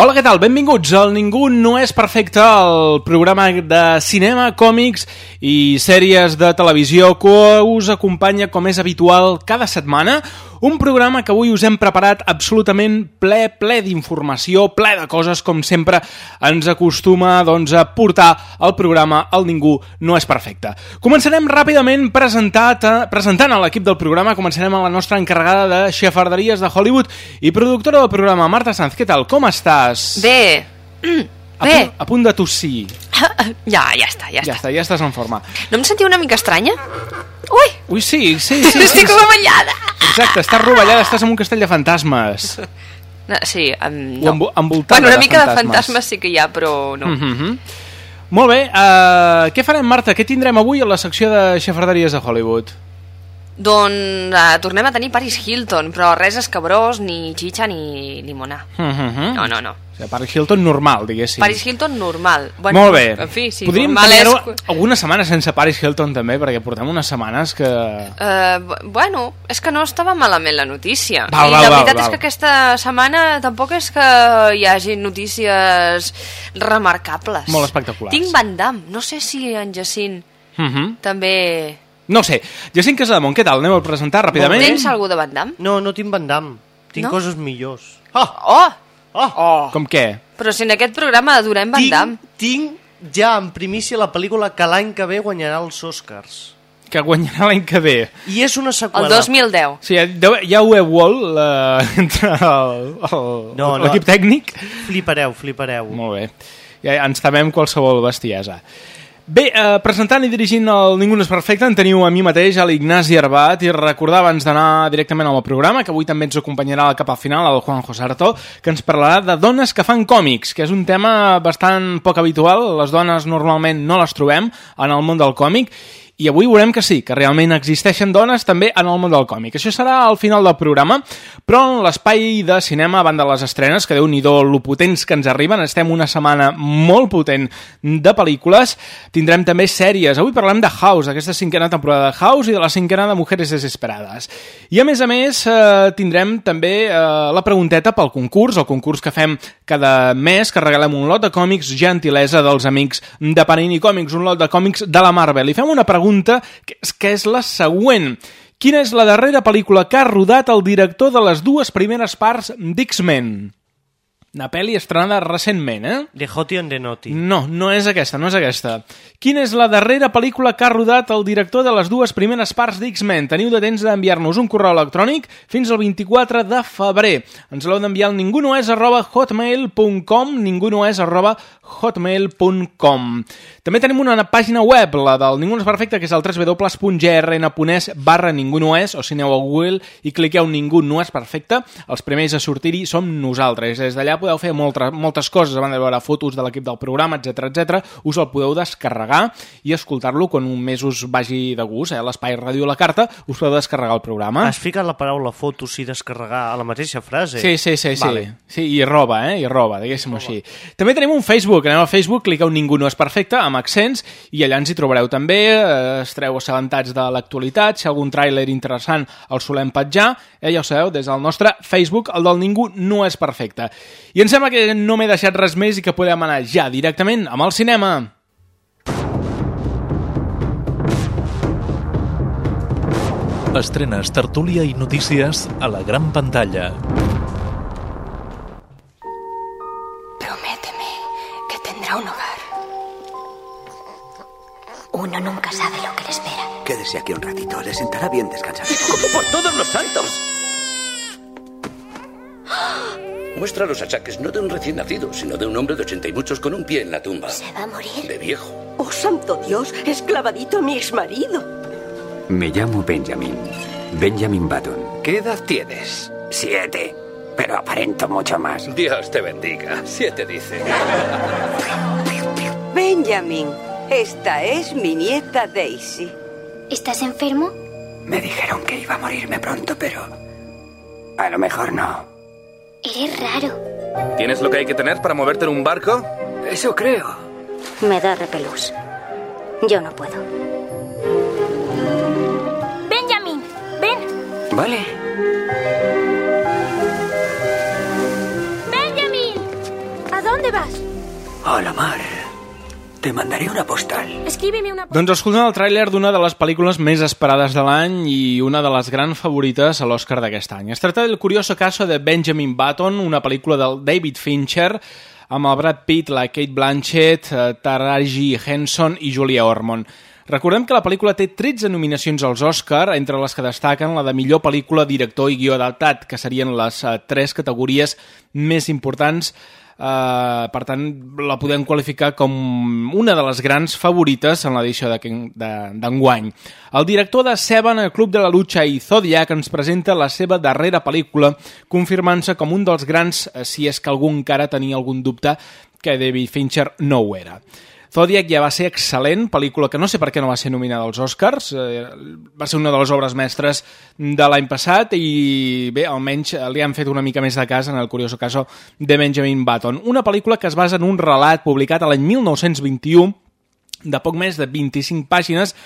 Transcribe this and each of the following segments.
Hola, què tal? Benvinguts al Ningú no és perfecte, el programa de cinema, còmics i sèries de televisió que us acompanya, com és habitual, cada setmana. Un programa que avui us hem preparat absolutament ple, ple d'informació, ple de coses, com sempre ens acostuma doncs, a portar el programa El Ningú no és perfecte. Començarem ràpidament presentat, eh, presentant a l'equip del programa, començarem amb la nostra encarregada de xafarderies de Hollywood i productora del programa, Marta Sanz. Què tal? Com estàs? Bé. A, Bé. punt, a punt de tossir. Ja, ja està, ja, Ja està. està, ja estàs en forma. No em sentiu una mica estranya? Ui, Ui, sí, sí, sí. sí, estic sí. rovellada. Exacte, estàs rovellada, estàs en un castell de fantasmes. No, sí, um, O no. envo- envoltada Bueno, una de mica de fantasmes. sí que hi ha, però no. Mm -hmm. Molt bé, uh, què farem, Marta? Què tindrem avui a la secció de xafarderies de Hollywood? Doncs uh, tornem a tenir Paris Hilton, però res escabrós, ni xitxa, ni limonar. Mm -hmm. No, no, no. Paris Hilton normal, diguéssim. Paris Hilton normal. Bueno, Molt bé. En fi, sí, Podríem normal és... tenir alguna setmana sense Paris Hilton també, perquè portem unes setmanes que... Uh, bueno, és que no estava malament la notícia. Val, I val, la val, veritat val. és que aquesta setmana tampoc és que hi hagi notícies remarcables. Molt espectaculars. Tinc Van Damme. No sé si en Jacint Mm -hmm. també... No sé. Jacint Casademont, què tal? Anem a presentar ràpidament? Tens algú de Van Damme? No, no tinc Van Damme. Tinc No? coses millors. Oh! Oh! Com què? Però si en aquest programa adorem Van Damme. Tinc, tinc ja en primícia la pel·lícula que l'any que ve guanyarà els Oscars. Que guanyarà l'any que ve. I és una El seqüela. 2010. O sigui, ja, ja ho heu vol la, entre el- el- No, no. l'equip tècnic? Flipareu, flipareu. Molt bé. Ja ens temem qualsevol bestiesa. Bé, eh, presentant i dirigint el Ningú no és perfecte, en teniu a mi mateix, a l'Ignasi Arbat, i recordar abans d'anar directament al programa, que avui també ens acompanyarà cap al final el Juan José Artó, que ens parlarà de dones que fan còmics, que és un tema bastant poc habitual, les dones normalment no les trobem en el món del còmic, i avui veurem que sí, que realment existeixen dones també en el món del còmic. Això serà al final del programa, però en l'espai de cinema, a banda de les estrenes, que déu-n'hi-do lo potents que ens arriben, estem una setmana molt potent de pel·lícules, tindrem també sèries. Avui parlem de House, aquesta cinquena temporada de House i de la cinquena de Mujeres Desesperades. I a més a més eh, tindrem també eh, la pregunteta pel concurs, el concurs que fem cada mes, que regalem un lot de còmics gentilesa dels amics de Panini Còmics, un lot de còmics de la Marvel. I fem una pregunta és, que és la següent. Quina és la darrera pel·lícula que ha rodat el director de les dues primeres parts d'X-Men? Una pel·li estrenada recentment, eh? De Hoti and the Naughty. No, no és aquesta, no és aquesta. Quina és la darrera pel·lícula que ha rodat el director de les dues primeres parts d'X-Men? Teniu de temps d'enviar-nos un correu electrònic fins al 24 de febrer. Ens l'heu d'enviar al ningunoes arroba hotmail.com ningunoes arroba hotmail.com També tenim una pàgina web, la del Ningú no és perfecte, que és el www.grn.es barra Ningú no és, o si aneu a Google i cliqueu Ningú no és perfecte, els primers a sortir-hi som nosaltres. Des d'allà podeu fer moltes, moltes coses, a banda de veure fotos de l'equip del programa, etc etc. us el podeu descarregar i escoltar-lo quan un mes us vagi de gust, eh? l'espai Ràdio La Carta, us podeu descarregar el programa. Has ficat la paraula fotos i descarregar a la mateixa frase? Sí, sí, sí, sí. Vale. sí i roba, eh? I roba, diguéssim així. També tenim un Facebook, aneu a Facebook, cliqueu Ningú no és perfecte, amb accents, i allà ens hi trobareu també, eh, estareu assabentats de l'actualitat, si algun tràiler interessant el solem petjar, eh, ja ho sabeu, des del nostre Facebook, el del Ningú no és perfecte. I em sembla que no m'he deixat res més i que podem anar ja directament amb el cinema. Estrenes, tertúlia i notícies a la gran pantalla. Prométeme que tendrá un hogar. Uno nunca sabe lo que le espera. Quédese aquí un ratito, le sentará bien descansar. ¡Por todos los santos! Muestra los achaques no de un recién nacido, sino de un hombre de ochenta y muchos con un pie en la tumba. ¿Se va a morir? De viejo. ¡Oh, santo Dios! ¡Es clavadito a mi exmarido! Me llamo Benjamin. Benjamin Button. ¿Qué edad tienes? Siete. Pero aparento mucho más. Dios te bendiga. Siete dice. Benjamin, esta es mi nieta Daisy. ¿Estás enfermo? Me dijeron que iba a morirme pronto, pero... A lo mejor no. Eres raro. ¿Tienes lo que hay que tener para moverte en un barco? Eso creo. Me da repelús. Yo no puedo. Benjamin, ven. Vale. Benjamin. ¿A dónde vas? A la mar. Te mandaré una postal. Escríbeme una... Doncs escoltant el tràiler d'una de les pel·lícules més esperades de l'any i una de les grans favorites a l'Oscar d'aquest any. Es tracta del curioso caso de Benjamin Button, una pel·lícula del David Fincher, amb el Brad Pitt, la Kate Blanchett, eh, Taraji Henson i Julia Ormond. Recordem que la pel·lícula té 13 nominacions als Oscar, entre les que destaquen la de millor pel·lícula, director i guió adaptat, que serien les eh, tres categories més importants Uh, per tant, la podem qualificar com una de les grans favorites en l'edició d'enguany. El director de Seven, el Club de la Lucha i Zodiac ens presenta la seva darrera pel·lícula, confirmant-se com un dels grans, eh, si és que algú encara tenia algun dubte, que David Fincher no ho era. Zodiac ja va ser excel·lent, pel·lícula que no sé per què no va ser nominada als Oscars, eh, va ser una de les obres mestres de l'any passat i bé, almenys li han fet una mica més de cas en el curioso caso de Benjamin Button. Una pel·lícula que es basa en un relat publicat a l'any 1921 de poc més de 25 pàgines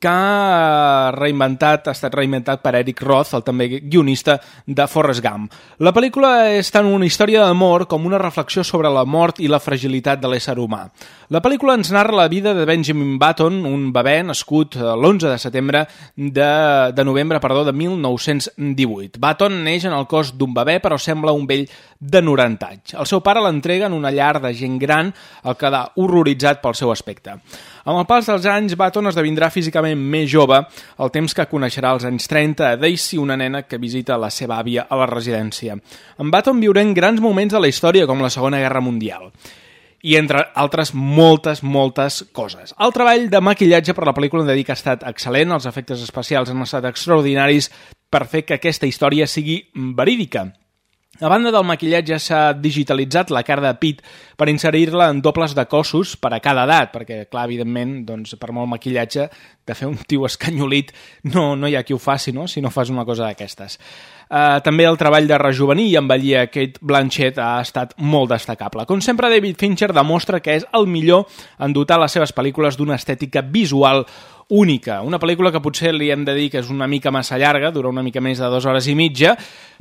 que ha reinventat, ha estat reinventat per Eric Roth, el també guionista de Forrest Gump. La pel·lícula és tant una història d'amor com una reflexió sobre la mort i la fragilitat de l'ésser humà. La pel·lícula ens narra la vida de Benjamin Button, un bebè nascut l'11 de setembre de, de novembre perdó, de 1918. Button neix en el cos d'un bebè però sembla un vell de 90 anys. El seu pare l'entrega en una llar de gent gran, el quedà horroritzat pel seu aspecte. Amb el pas dels anys, Baton esdevindrà físicament més jove, el temps que coneixerà als anys 30 a Daisy, una nena que visita la seva àvia a la residència. Amb Baton viurem grans moments de la història, com la Segona Guerra Mundial i entre altres moltes, moltes coses. El treball de maquillatge per la pel·lícula de que ha estat excel·lent, els efectes especials han estat extraordinaris per fer que aquesta història sigui verídica. A banda del maquillatge s'ha digitalitzat la cara de Pete per inserir-la en dobles de cossos per a cada edat, perquè, clar, evidentment, doncs, per molt maquillatge, de fer un tio escanyolit no, no hi ha qui ho faci, no?, si no fas una cosa d'aquestes. Uh, també el treball de rejuvenir i envellir a Kate Blanchett ha estat molt destacable. Com sempre, David Fincher demostra que és el millor en dotar les seves pel·lícules d'una estètica visual única. Una pel·lícula que potser li hem de dir que és una mica massa llarga, dura una mica més de dues hores i mitja,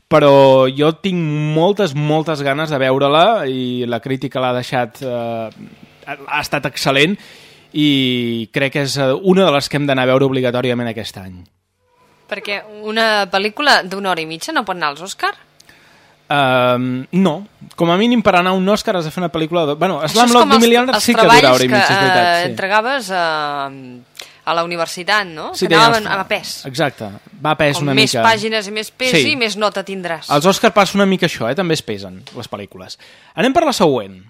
però jo tinc moltes, moltes ganes de veure-la i la crítica l'ha deixat... Eh, ha estat excel·lent i crec que és eh, una de les que hem d'anar a veure obligatòriament aquest any. Perquè una pel·lícula d'una hora i mitja no pot anar als Òscar? Uh, no, com a mínim per anar a un Òscar has de fer una pel·lícula... De... Bueno, Slumdog Millionaire sí que dura hora i mitja, és veritat. que sí. entregaves a, a la universitat, no? Sí, que anaven deien- a pes. Exacte, va a pes Com una més mica. pàgines i més pes Sí. i més nota tindràs. Els Òscar passa una mica això, eh? també es pesen, les pel·lícules. Anem per la següent.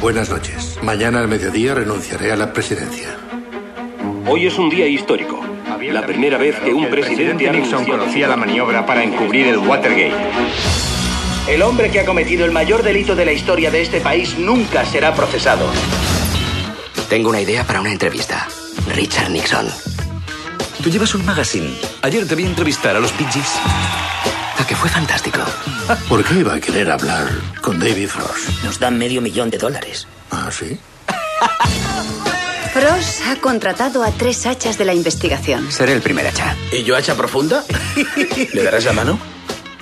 Buenas noches. Mañana al mediodía renunciaré a la presidencia. Hoy es un día histórico. La primera vez que un presidente ha Nixon conocía la maniobra para encubrir el Watergate. El hombre que ha cometido el mayor delito de la historia de este país nunca será procesado. Tengo una idea para una entrevista. Richard Nixon. Tú llevas un magazine. Ayer te vi entrevistar a los Bee Gees. A que fue fantástico. ¿Por qué iba a querer hablar con David Frost? Nos dan medio millón de dólares. ¿Ah, sí? Frost ha contratado a tres hachas de la investigación. Seré el primer hacha. ¿Y yo hacha profunda? ¿Le darás la mano?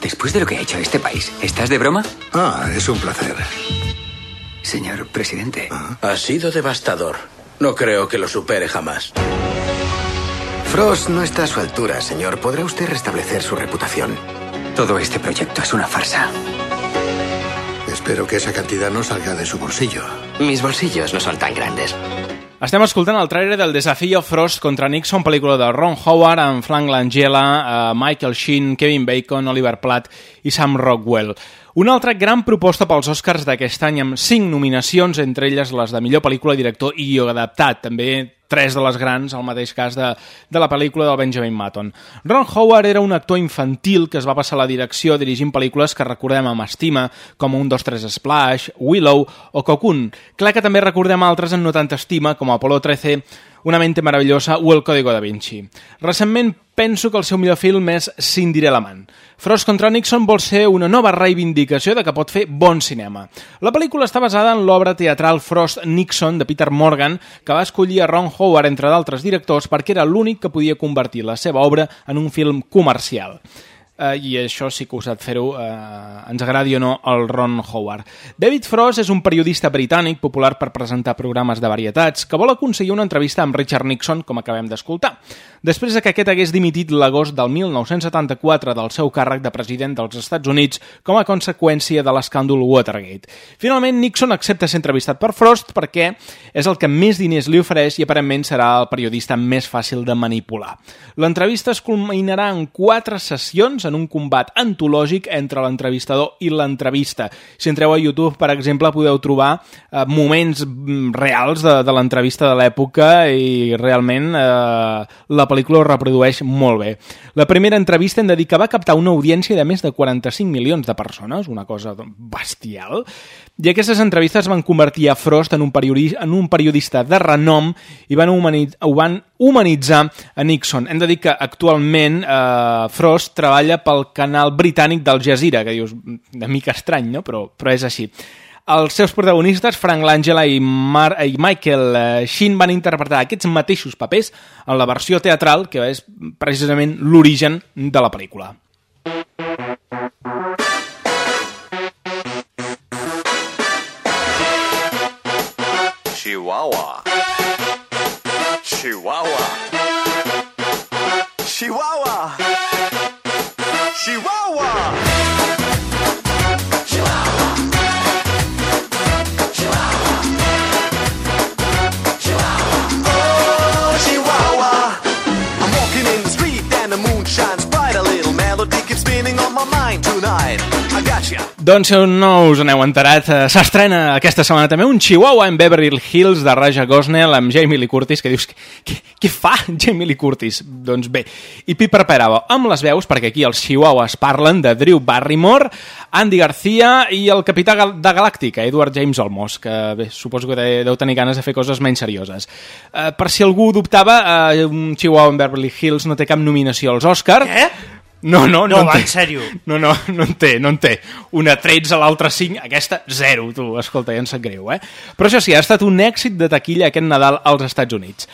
Después de lo que ha hecho este país, ¿estás de broma? Ah, es un placer. Señor presidente. Ha sido devastador. No creo que lo supere jamás. Frost no está a su altura, señor. ¿Podrá usted restablecer su reputación? Todo este proyecto es una farsa. Espero que esa cantidad no salga de su bolsillo. Mis bolsillos no son tan grandes. Estem escoltant el trailer del Desafío Frost contra Nixon, pel·lícula de Ron Howard amb Frank Langella, eh, Michael Sheen, Kevin Bacon, Oliver Platt i Sam Rockwell. Una altra gran proposta pels Oscars d'aquest any amb cinc nominacions, entre elles les de millor pel·lícula, director i adaptat. També tres de les grans, el mateix cas de, de la pel·lícula del Benjamin Matton. Ron Howard era un actor infantil que es va passar a la direcció dirigint pel·lícules que recordem amb estima, com Un, dos, tres Splash, Willow o Cocoon. Clar que també recordem altres en no tanta estima, com Apollo 13, Una mente meravellosa o El Código da Vinci. Recentment penso que el seu millor film és Cinderella Man. Frost contra Nixon vol ser una nova reivindicació de que pot fer bon cinema. La pel·lícula està basada en l'obra teatral Frost Nixon de Peter Morgan, que va escollir a Ron Howard entre d'altres directors perquè era l'únic que podia convertir la seva obra en un film comercial eh, i això sí que us de fer-ho, eh, ens agradi o no, el Ron Howard. David Frost és un periodista britànic popular per presentar programes de varietats que vol aconseguir una entrevista amb Richard Nixon, com acabem d'escoltar. Després de que aquest hagués dimitit l'agost del 1974 del seu càrrec de president dels Estats Units com a conseqüència de l'escàndol Watergate. Finalment, Nixon accepta ser entrevistat per Frost perquè és el que més diners li ofereix i aparentment serà el periodista més fàcil de manipular. L'entrevista es culminarà en quatre sessions en un combat antològic entre l'entrevistador i l'entrevista. Si entreu a YouTube, per exemple, podeu trobar eh, moments mm, reals de, de l'entrevista de l'època i realment eh, la pel·lícula ho reprodueix molt bé. La primera entrevista hem de dir que va captar una audiència de més de 45 milions de persones, una cosa bestial, i aquestes entrevistes van convertir a Frost en un, periodista, en un periodista de renom i van, humanitzar, ho van humanitzar a Nixon. Hem de dir que actualment eh, Frost treballa pel canal britànic del Jazeera, que dius, una mica estrany, no? però, però és així. Els seus protagonistes, Frank Langella i, Mar i Michael eh, Sheen, van interpretar aquests mateixos papers en la versió teatral, que és precisament l'origen de la pel·lícula. Chihuahua. Chihuahua. Chihuahua. Doncs si no us n'heu enterat, eh, s'estrena aquesta setmana també un Chihuahua en Beverly Hills de Raja Gosnell amb Jamie Lee Curtis, que dius, què, què fa Jamie Lee Curtis? Doncs bé, i Piper Perabo amb les veus, perquè aquí els Chihuahuas parlen de Drew Barrymore, Andy Garcia i el capità de Galàctica, Edward James Olmos, que bé, suposo que de- deu tenir ganes de fer coses menys serioses. Eh, per si algú dubtava, eh, un Chihuahua en Beverly Hills no té cap nominació als Oscar. Què? No, no, no, No, en va, té. en sèrio? No, no, no en té, no en té. Una 13, l'altra 5, aquesta 0, tu, escolta, ja em sap greu, eh? Però això sí, ha estat un èxit de taquilla aquest Nadal als Estats Units.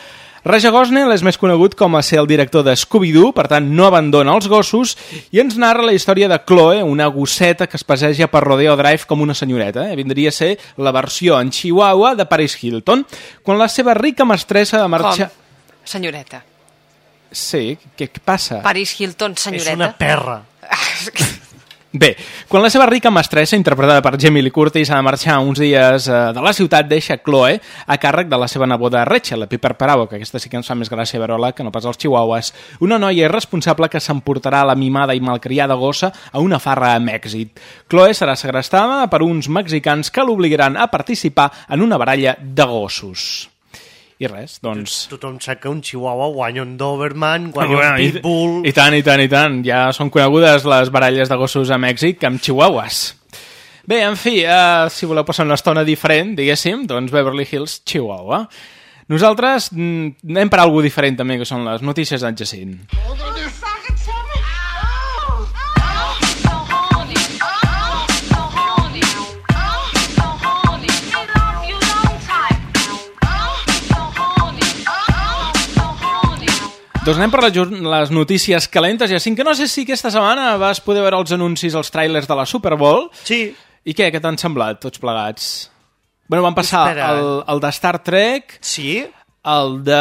Raja Gosnell és més conegut com a ser el director de Scooby-Doo, per tant no abandona els gossos, i ens narra la història de Chloe, una gosseta que es passeja per Rodeo Drive com una senyoreta. Eh? Vindria a ser la versió en Chihuahua de Paris Hilton, quan la seva rica mestressa de marxa... Com? Senyoreta. Sí, què, passa? Paris Hilton, senyoreta. És una perra. Bé, quan la seva rica mestressa, interpretada per Jamie Lee Curtis, ha de marxar uns dies eh, de la ciutat, deixa Chloe a càrrec de la seva neboda Rachel, la Piper Parabo, que aquesta sí que ens fa més gràcia veure-la que no pas els chihuahuas, una noia irresponsable que s'emportarà la mimada i malcriada gossa a una farra amb èxit. Chloe serà segrestada per uns mexicans que l'obligaran a participar en una baralla de gossos. I res, doncs... Tothom sap que un chihuahua guanya un Doberman, guanya Bueno, un i- Pitbull... I tant, i tant, i tant. Ja són conegudes les baralles de gossos a Mèxic amb chihuahuas. Bé, en fi, uh, si voleu passar una estona diferent, diguéssim, doncs Beverly Hills, Chihuahua. Nosaltres mm, anem per algú diferent també, que són les notícies d'en Jacint. Doncs anem per les, notícies calentes, Jacint, que no sé si aquesta setmana vas poder veure els anuncis, els trailers de la Super Bowl. Sí. I què, què t'han semblat, tots plegats? Bueno, van passar Espera. el, el de Star Trek, Sí? el de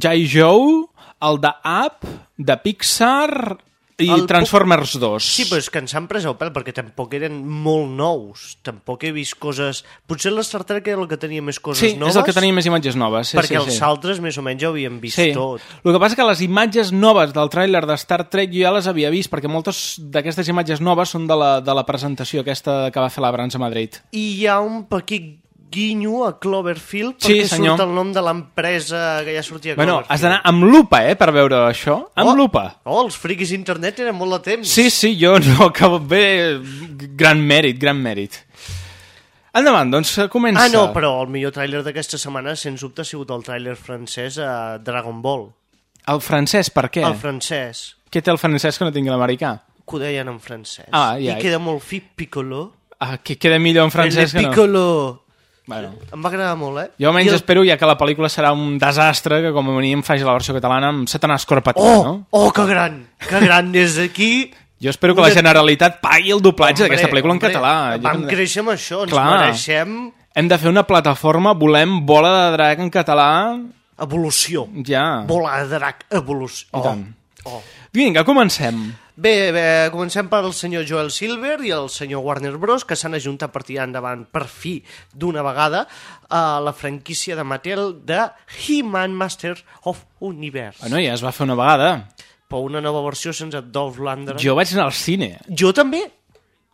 J. Joe, el de Up, de Pixar I El Transformers 2. Sí, però és que ens han pres el pèl, perquè tampoc eren molt nous. Tampoc he vist coses... Potser la Star Trek era el que tenia més coses Sí, noves. és el que tenia més imatges noves. Sí, perquè sí, els sí. altres més o menys ja ho havíem vist Sí. tot. El que passa que les imatges noves del tràiler de Star Trek jo ja les havia vist, perquè moltes d'aquestes imatges noves són de la, de la presentació aquesta que va fer l'Abrams a Madrid. I hi ha un petit guinyo a Cloverfield Sí, perquè senyor. surt el nom de l'empresa que ja sortia a Bueno, Cloverfield. has d'anar amb lupa, eh, per veure això. Amb Oh. lupa. Oh, els friquis d'internet tenen molt de temps. Sí, sí, jo no, que bé, gran mèrit, gran mèrit. Endavant, doncs comença. Ah, no, però el millor tràiler d'aquesta setmana, sens dubte, ha sigut el tràiler francès a Dragon Ball. El francès, per què? El francès. Què té el francès que no tingui l'americà? Que ho deien en francès. Ah, ja. I queda molt fi, Piccolo. Ah, que queda millor en francès que no. Piccolo. Bueno. Em va agradar molt, eh? Jo almenys I el... espero ja que la pel·lícula serà un desastre que com a mínim faci la versió catalana amb Satanàs Corpatí, Oh, no? oh, que gran, que gran, des d'aquí... Jo espero que la Generalitat pagui el doblatge d'aquesta pel·lícula en català. Vam Jo- créixer amb això, ens Clar. mereixem Hem de fer una plataforma, volem Bola de Drac en català. evolució. Ja. Bola de drac, evolució. I tant. Oh. Vinga, comencem. Bé, bé, comencem per el senyor Joel Silver i el senyor Warner Bros, que s'han ajuntat per tirar endavant, per fi, d'una vegada, a la franquícia de Mattel de He-Man Master of Universe. Bueno, ja es va fer una vegada. Però una nova versió sense Dolph Lundgren. Jo vaig anar al cine. Jo també.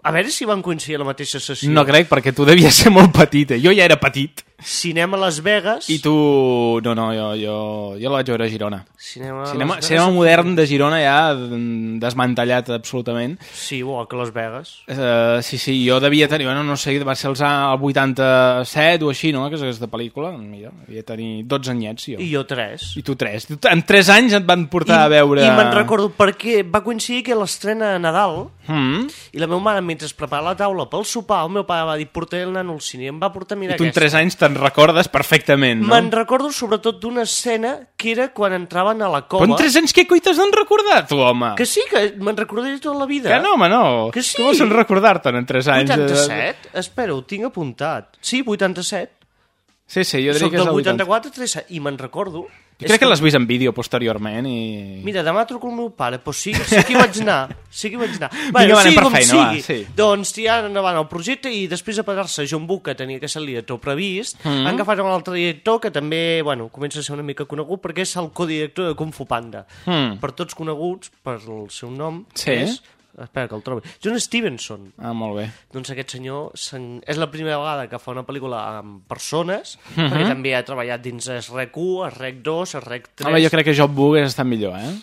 A veure si van coincidir a la mateixa sessió. No crec, perquè tu devies ser molt petit. eh? Jo ja era petit. Cinema Las Vegas. I tu... No, no, jo, jo, jo la vaig veure a Girona. Cinema, Cinema, Las Vegas. cinema modern de Girona ja mm, desmantellat absolutament. Sí, igual que Las Vegas. Uh, sí, sí, jo devia tenir, bueno, no sé, va ser els, el 87 o així, no?, que és aquesta pel·lícula. Mira, devia tenir 12 anyets, jo. I jo tres. I tu tres. Tu- En 3 anys et van portar I, a veure... I me'n recordo perquè va coincidir que l'estrena a Nadal Mm. i la meva mare, mentre es preparava la taula pel sopar, el meu pare va dir porta el nano al cine i em va portar a mirar I tu en aquesta. 3 anys te'n recordes perfectament, no? Me'n recordo sobretot d'una escena que era quan entraven a la cova. Però en 3 anys què coi t'has d'en recordar, tu, home? Que sí, que me'n recordaré tota la vida. Que no, home, no. Que sí. Com vols en recordar-te'n en 3 anys? 87? Espera, ho tinc apuntat. Sí, 87. Sí, sí, jo diria Soc que és del el 80. 84, 3, i me'n recordo. Jo crec que l'has vist en vídeo posteriorment i... Mira, demà truco al meu pare, però sí, sí que hi vaig anar. Sí que hi vaig anar. Vinga, va, anem sigui com feina, sigui, va, sí. Doncs tirant endavant el projecte i després de pagar-se John Book, que tenia que ser el director previst, Mhm. han agafat un altre director que també, bueno, comença a ser una mica conegut perquè és el codirector de Kung Fu Panda. Mhm. Per tots coneguts, per el seu nom, Sí. és... Espera, que el trobi. John Stevenson. Ah, molt bé. Doncs aquest senyor se'n- és la primera vegada que fa una pel·lícula amb persones, Mhm. perquè també ha treballat dins REC 1, REC 2, REC 3... Home, jo crec que Job Book està millor, eh?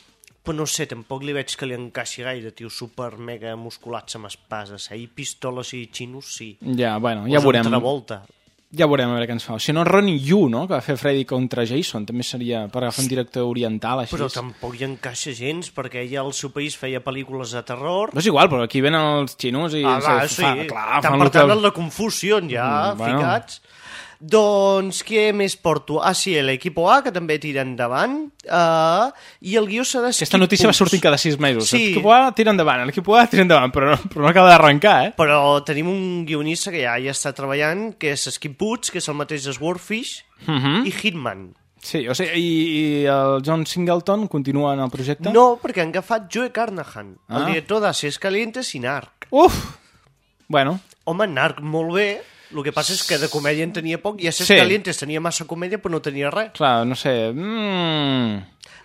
Però no sé, tampoc li veig que li encaixi gaire, tio, super mega musculats amb espases, eh? I pistoles i xinos, sí. Ja, bueno, ja veurem. Altra volta. Ja veurem a veure què ens fa. Si no, Ronnie Yu, no?, que va fer Freddy contra Jason, també seria per agafar un director oriental, així. Però tampoc hi encaixa gens, perquè ella al seu país feia pel·lícules de terror. No és igual, però aquí venen els xinos i... Ah, va, sí, fa- clar, fan per tant el de Confusion, ja, Mm, bueno. ficats. Doncs què més porto? Ah, sí, l'Equipo A, que també tira endavant. Uh, I el guió serà... Aquesta notícia va sortint cada sis mesos. Sí. L'equip A tira endavant, l'equip A tira endavant, però no, però no acaba d'arrencar, eh? Però tenim un guionista que ja hi està treballant, que és Skip Woods, que és el mateix de Swordfish, Mhm. i Hitman. Sí, o sigui, i, i el John Singleton continua en el projecte? No, perquè han agafat Joe Carnahan, Ah. el director de Ses Calientes i Narc. Uf! Bueno, Home, Narc, molt bé. El que passa és que de comèdia en tenia poc i a Ses Sí. Calientes tenia massa comèdia però no tenia res. clar, no sé... Mm...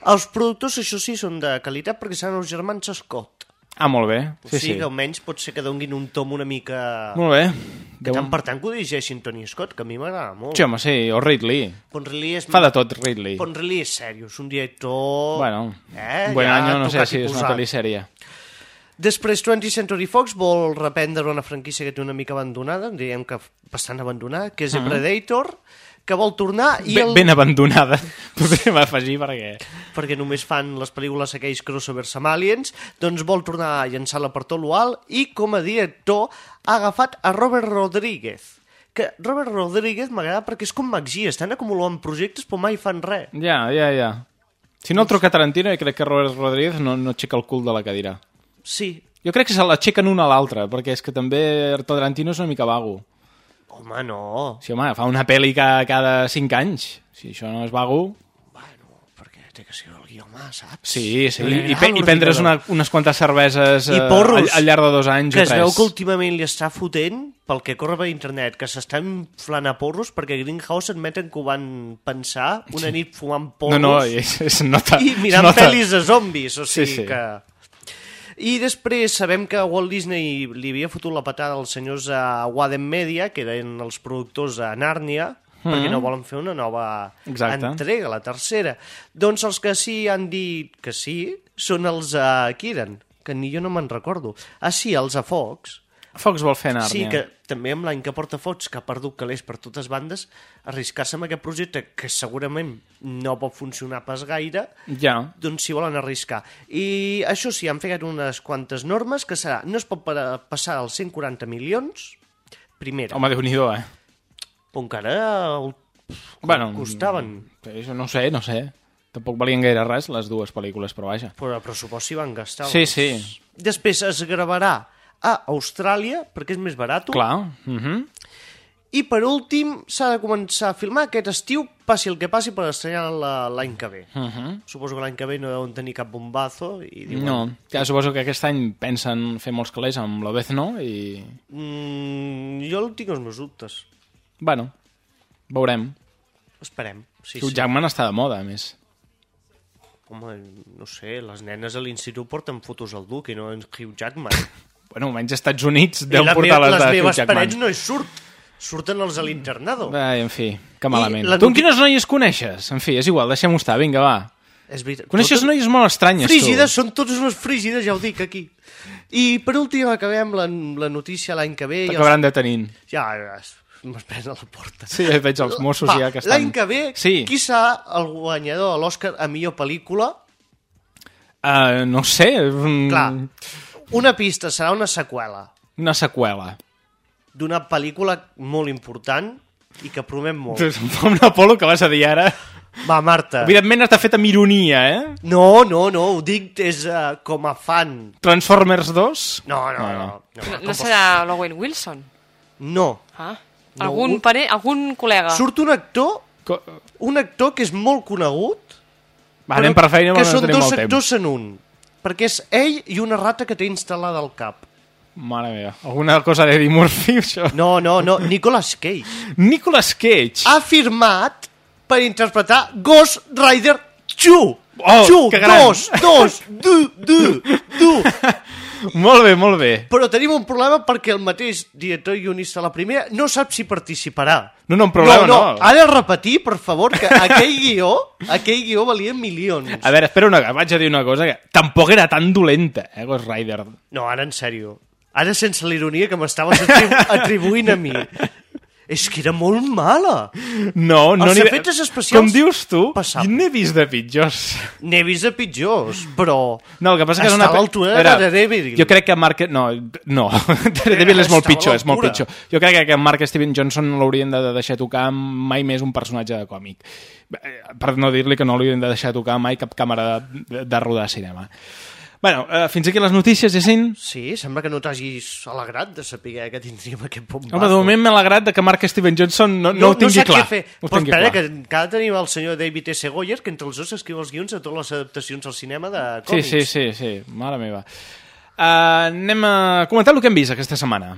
Els productors, això sí, són de qualitat perquè seran els germans Scott. Ah, molt bé. O Sí, sigui sí. que almenys pot ser que donguin un tom una mica... Molt bé. Que tant per tant que ho dirigeixin Tony Scott, que a mi m'agrada molt. Sí, home, sí, o Ridley. Pon Ridley és... Fa de tot, Ridley. Pon Ridley és sèrio, és un director... Bueno, eh? buen ja año, no sé si és una posat. pel·lisèrie. Després 20th Century Fox vol reprendre una franquícia que té una mica abandonada, diríem que bastant abandonada, que és Mhm. The Predator, que vol tornar i Ben, el... ben abandonada, podríem afegir, perquè... perquè només fan les pel·lícules aquells crossovers amb aliens, doncs vol tornar a llançar-la per tot l'ual i com a director ha agafat a Robert Rodríguez que Robert Rodríguez m'agrada perquè és com McGee, estan acumulant projectes però mai fan res. Ja, ja, ja. Si no el truca Tarantino, crec que Robert Rodríguez no, no aixeca el cul de la cadira. Sí. Jo crec que se l'aixequen una a l'altra, perquè és que també Tarantino és una mica vago. Home, no. Sí, home, fa una pel·li cada, cada cinc anys. Si això no és vago... té que ser el guió saps? Sí, sí, i, pe i prendre's una, unes quantes cerveses I eh, porros, al, al llarg de dos anys que o es tres. veu que últimament li està fotent pel que corre per internet, que s'està inflant a porros perquè Greenhouse admeten que ho van pensar una nit fumant porros No, no, és, és nota, i mirant pel·lis de zombis, o sigui Sí, sí. que... I després sabem que Walt Disney li havia fotut la patada als senyors a Wadden Media, que eren els productors a Nàrnia, Mhm. perquè no volen fer una nova Exacte. entrega, la tercera. Doncs els que sí han dit que sí són els a Kiran, que ni jo no me'n recordo. Ah, sí, els a Fox. Fox vol fer Nàrnia. Sí, que també amb l'any que porta Fox, que ha perdut calés per totes bandes, arriscar-se amb aquest projecte, que segurament no pot funcionar pas gaire, Ja. doncs s'hi volen arriscar. I això sí, han fet unes quantes normes, que serà, no es pot pa- passar als 140 milions, primera. Home, déu-n'hi-do, eh? Però encara Bueno, costaven. Això no sé, no sé. Tampoc valien gaire res les dues pel·lícules, però vaja. Però el pressupost s'hi van gastar. Sí, doncs. sí. Després es gravarà a Austràlia, perquè és més barat. Clar. Uh -huh. I per últim, s'ha de començar a filmar aquest estiu, passi el que passi, per estrenar la- l'any que ve. Uh -huh. Suposo que l'any que ve no deuen tenir cap bombazo i diuen... No, ja suposo que aquest any pensen fer molts calés amb l'Obezno i... Mm, jo tinc els meus dubtes. Bueno, veurem. Esperem. Sí, Hugh sí. Jackman està de moda, a més. Home, no sé, les nenes a l'institut porten fotos al Duc i no en Hugh Jackman. Bueno, almenys als Estats Units la portar les, les de Hugh meves Jackman. parets no hi surt. Surten els a l'internado. Ai, en fi, que malament. la Tu amb quines noies coneixes? En fi, és igual, deixem-ho estar, vinga, va. És veritat. Coneixes Totes- noies molt estranyes, Frígides, tu. són totes unes frígides, ja ho dic aquí. I per últim acabem la, la notícia l'any que ve. i els- T'acabaran detenint. Ja, ja m'esperen a la porta. Sí, ja veig els Mossos Va, ja que estan... L'any que ve, Sí. qui serà el guanyador de l'Oscar a millor pel·lícula? Uh, no sé, Clar, una pista serà una seqüela una seqüela. d'una pel·lícula molt important i que promet molt. Amb l'Apolo que vas a dir ara... Va, Marta. Evidentment està fet amb ironia, eh? No, no, no, ho dic des, uh, com a fan. Transformers 2? No, no, no. no, No, no pots- serà l'Owen Wilson? No. Ah? No, Algun, un- pare, algun col·lega? Surt un actor, un actor que és molt conegut, Va, anem per feina, que no són dos actors en un. Perquè és ell i una rata que té instal·lada al cap. Mare meva, alguna cosa d'Eddie Murphy, això? No, no, no, Nicolas Cage. Nicolas Cage. Ha firmat per interpretar Ghost Rider 2. Oh, Chu, que gran. dos, dos, du, du, du. molt bé, molt bé. Però tenim un problema perquè el mateix director i guionista la primera no sap si participarà. No, no, un problema no. no. Ha de repetir, per favor, que aquell guió, aquell guió valia milions. A veure, espera una cosa, vaig a dir una cosa que tampoc era tan dolenta, eh, Ghost Rider. No, ara en sèrio. Ara sense l'ironia que m'estaves atribu atribuint a mi. És que era molt mala. No, no Els efectes especials Com dius tu, n'he vist de pitjors. N'he vist de pitjors, però... No, el que passa que és una... a l'altura de Daredevil. Jo crec que Mark... No, no. Daredevil és molt pitjor, és molt pitjor. Jo crec que Mark Steven Johnson no l'haurien de deixar tocar mai més un personatge de còmic. Eh, Per no dir-li que no l'haurien de deixar tocar mai cap càmera de, de rodar cinema. Bueno, eh, fins aquí les notícies, Jacint. Sí, sembla que no t'hagis alegrat de saber que tindríem aquest bombazo. Home, de moment m'he alegrat que Mark Steven Johnson no, no, no, ho tingui no clar. què fer. Ho Però espera, clar. que encara tenim el senyor David S. Goyer, que entre els dos escriu els guions de totes les adaptacions al cinema de Sí, còmics. sí, sí, sí, mare meva. Uh, anem a comentar el que hem vist aquesta setmana.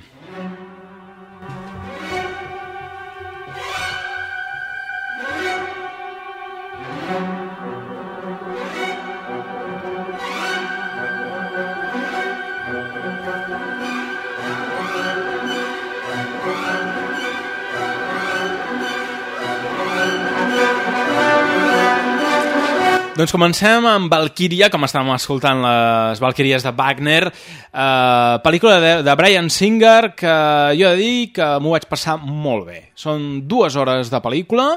Doncs comencem amb Valkyria, com estàvem escoltant les Valkyries de Wagner, eh, pel·lícula de, de Brian Singer, que jo he de dir que m'ho vaig passar molt bé. Són dues hores de pel·lícula,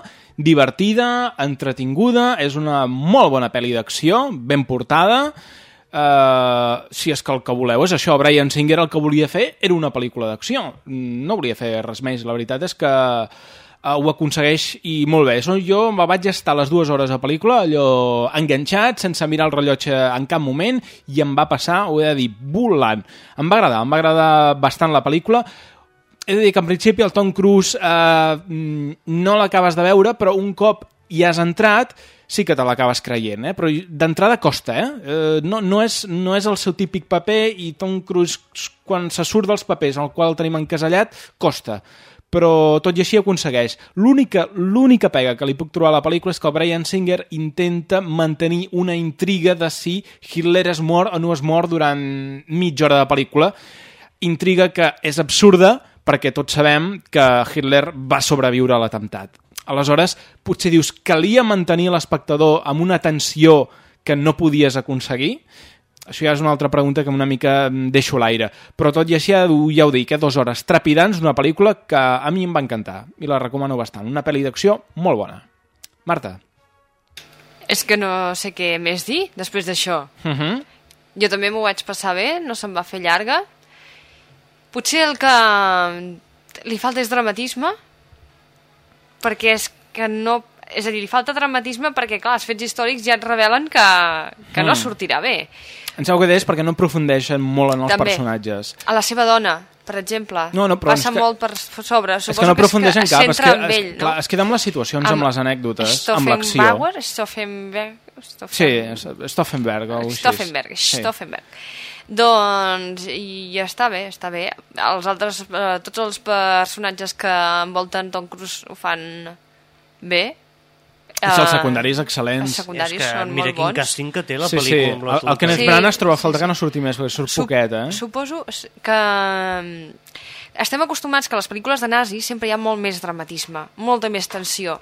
divertida, entretinguda, és una molt bona pel·li d'acció, ben portada, eh, si és que el que voleu és això, Brian Singer el que volia fer era una pel·lícula d'acció, no volia fer res més, la veritat és que uh, ho aconsegueix i molt bé. So, jo me vaig estar les dues hores de pel·lícula allò enganxat, sense mirar el rellotge en cap moment i em va passar, ho he de dir, volant. Em va agradar, em va agradar bastant la pel·lícula. He de dir que en principi el Tom Cruise eh, mm, no l'acabes de veure, però un cop i has entrat, sí que te l'acabes creient, eh? però d'entrada costa, eh? eh no, no, és, no és el seu típic paper i Tom Cruise, quan se surt dels papers al qual el tenim encasellat, costa però tot i així aconsegueix. L'única pega que li puc trobar a la pel·lícula és que el Brian Singer intenta mantenir una intriga de si Hitler es mor o no es mor durant mitja hora de pel·lícula. Intriga que és absurda perquè tots sabem que Hitler va sobreviure a l'atemptat. Aleshores, potser dius, calia mantenir l'espectador amb una tensió que no podies aconseguir? Això ja és una altra pregunta que una mica deixo l'aire. Però tot i així, ja ho dic, eh? dues hores trepidants, una pel·lícula que a mi em va encantar i la recomano bastant. Una pel·li d'acció molt bona. Marta. És que no sé què més dir després d'això. Uh -huh. Jo també m'ho vaig passar bé, no se'm va fer llarga. Potser el que li falta és dramatisme, perquè és que no... És a dir, li falta dramatisme perquè, clar, els fets històrics ja et revelen que, que no Mm. sortirà bé. Em sap que és perquè no aprofundeixen molt en els També. personatges. A la seva dona, per exemple, No, no, però passa que- molt per sobre. és que no aprofundeixen es cap, centra que en es, ell, no? clar, es queda amb les situacions, amb, les anècdotes, amb l'acció. Stauffenbauer, Stauffenberg... Sí, és- Stauffenberg o així. Stauffenberg, Sí. Stauffenberg. Doncs, i ja està bé, està bé. Els altres, eh, tots els personatges que envolten Tom Cruise ho fan bé. I els Eh, secundaris excel·lents. Els secundaris És que són mira molt quin bons. càsting que té la sí, sí. pel·lícula. amb la El, el Kenneth Sí, Branagh es troba a falta que no surti més, perquè surt Sup- poquet, eh? Suposo que mm, estem acostumats que a les pel·lícules de nazis sempre hi ha molt més dramatisme, molta més tensió.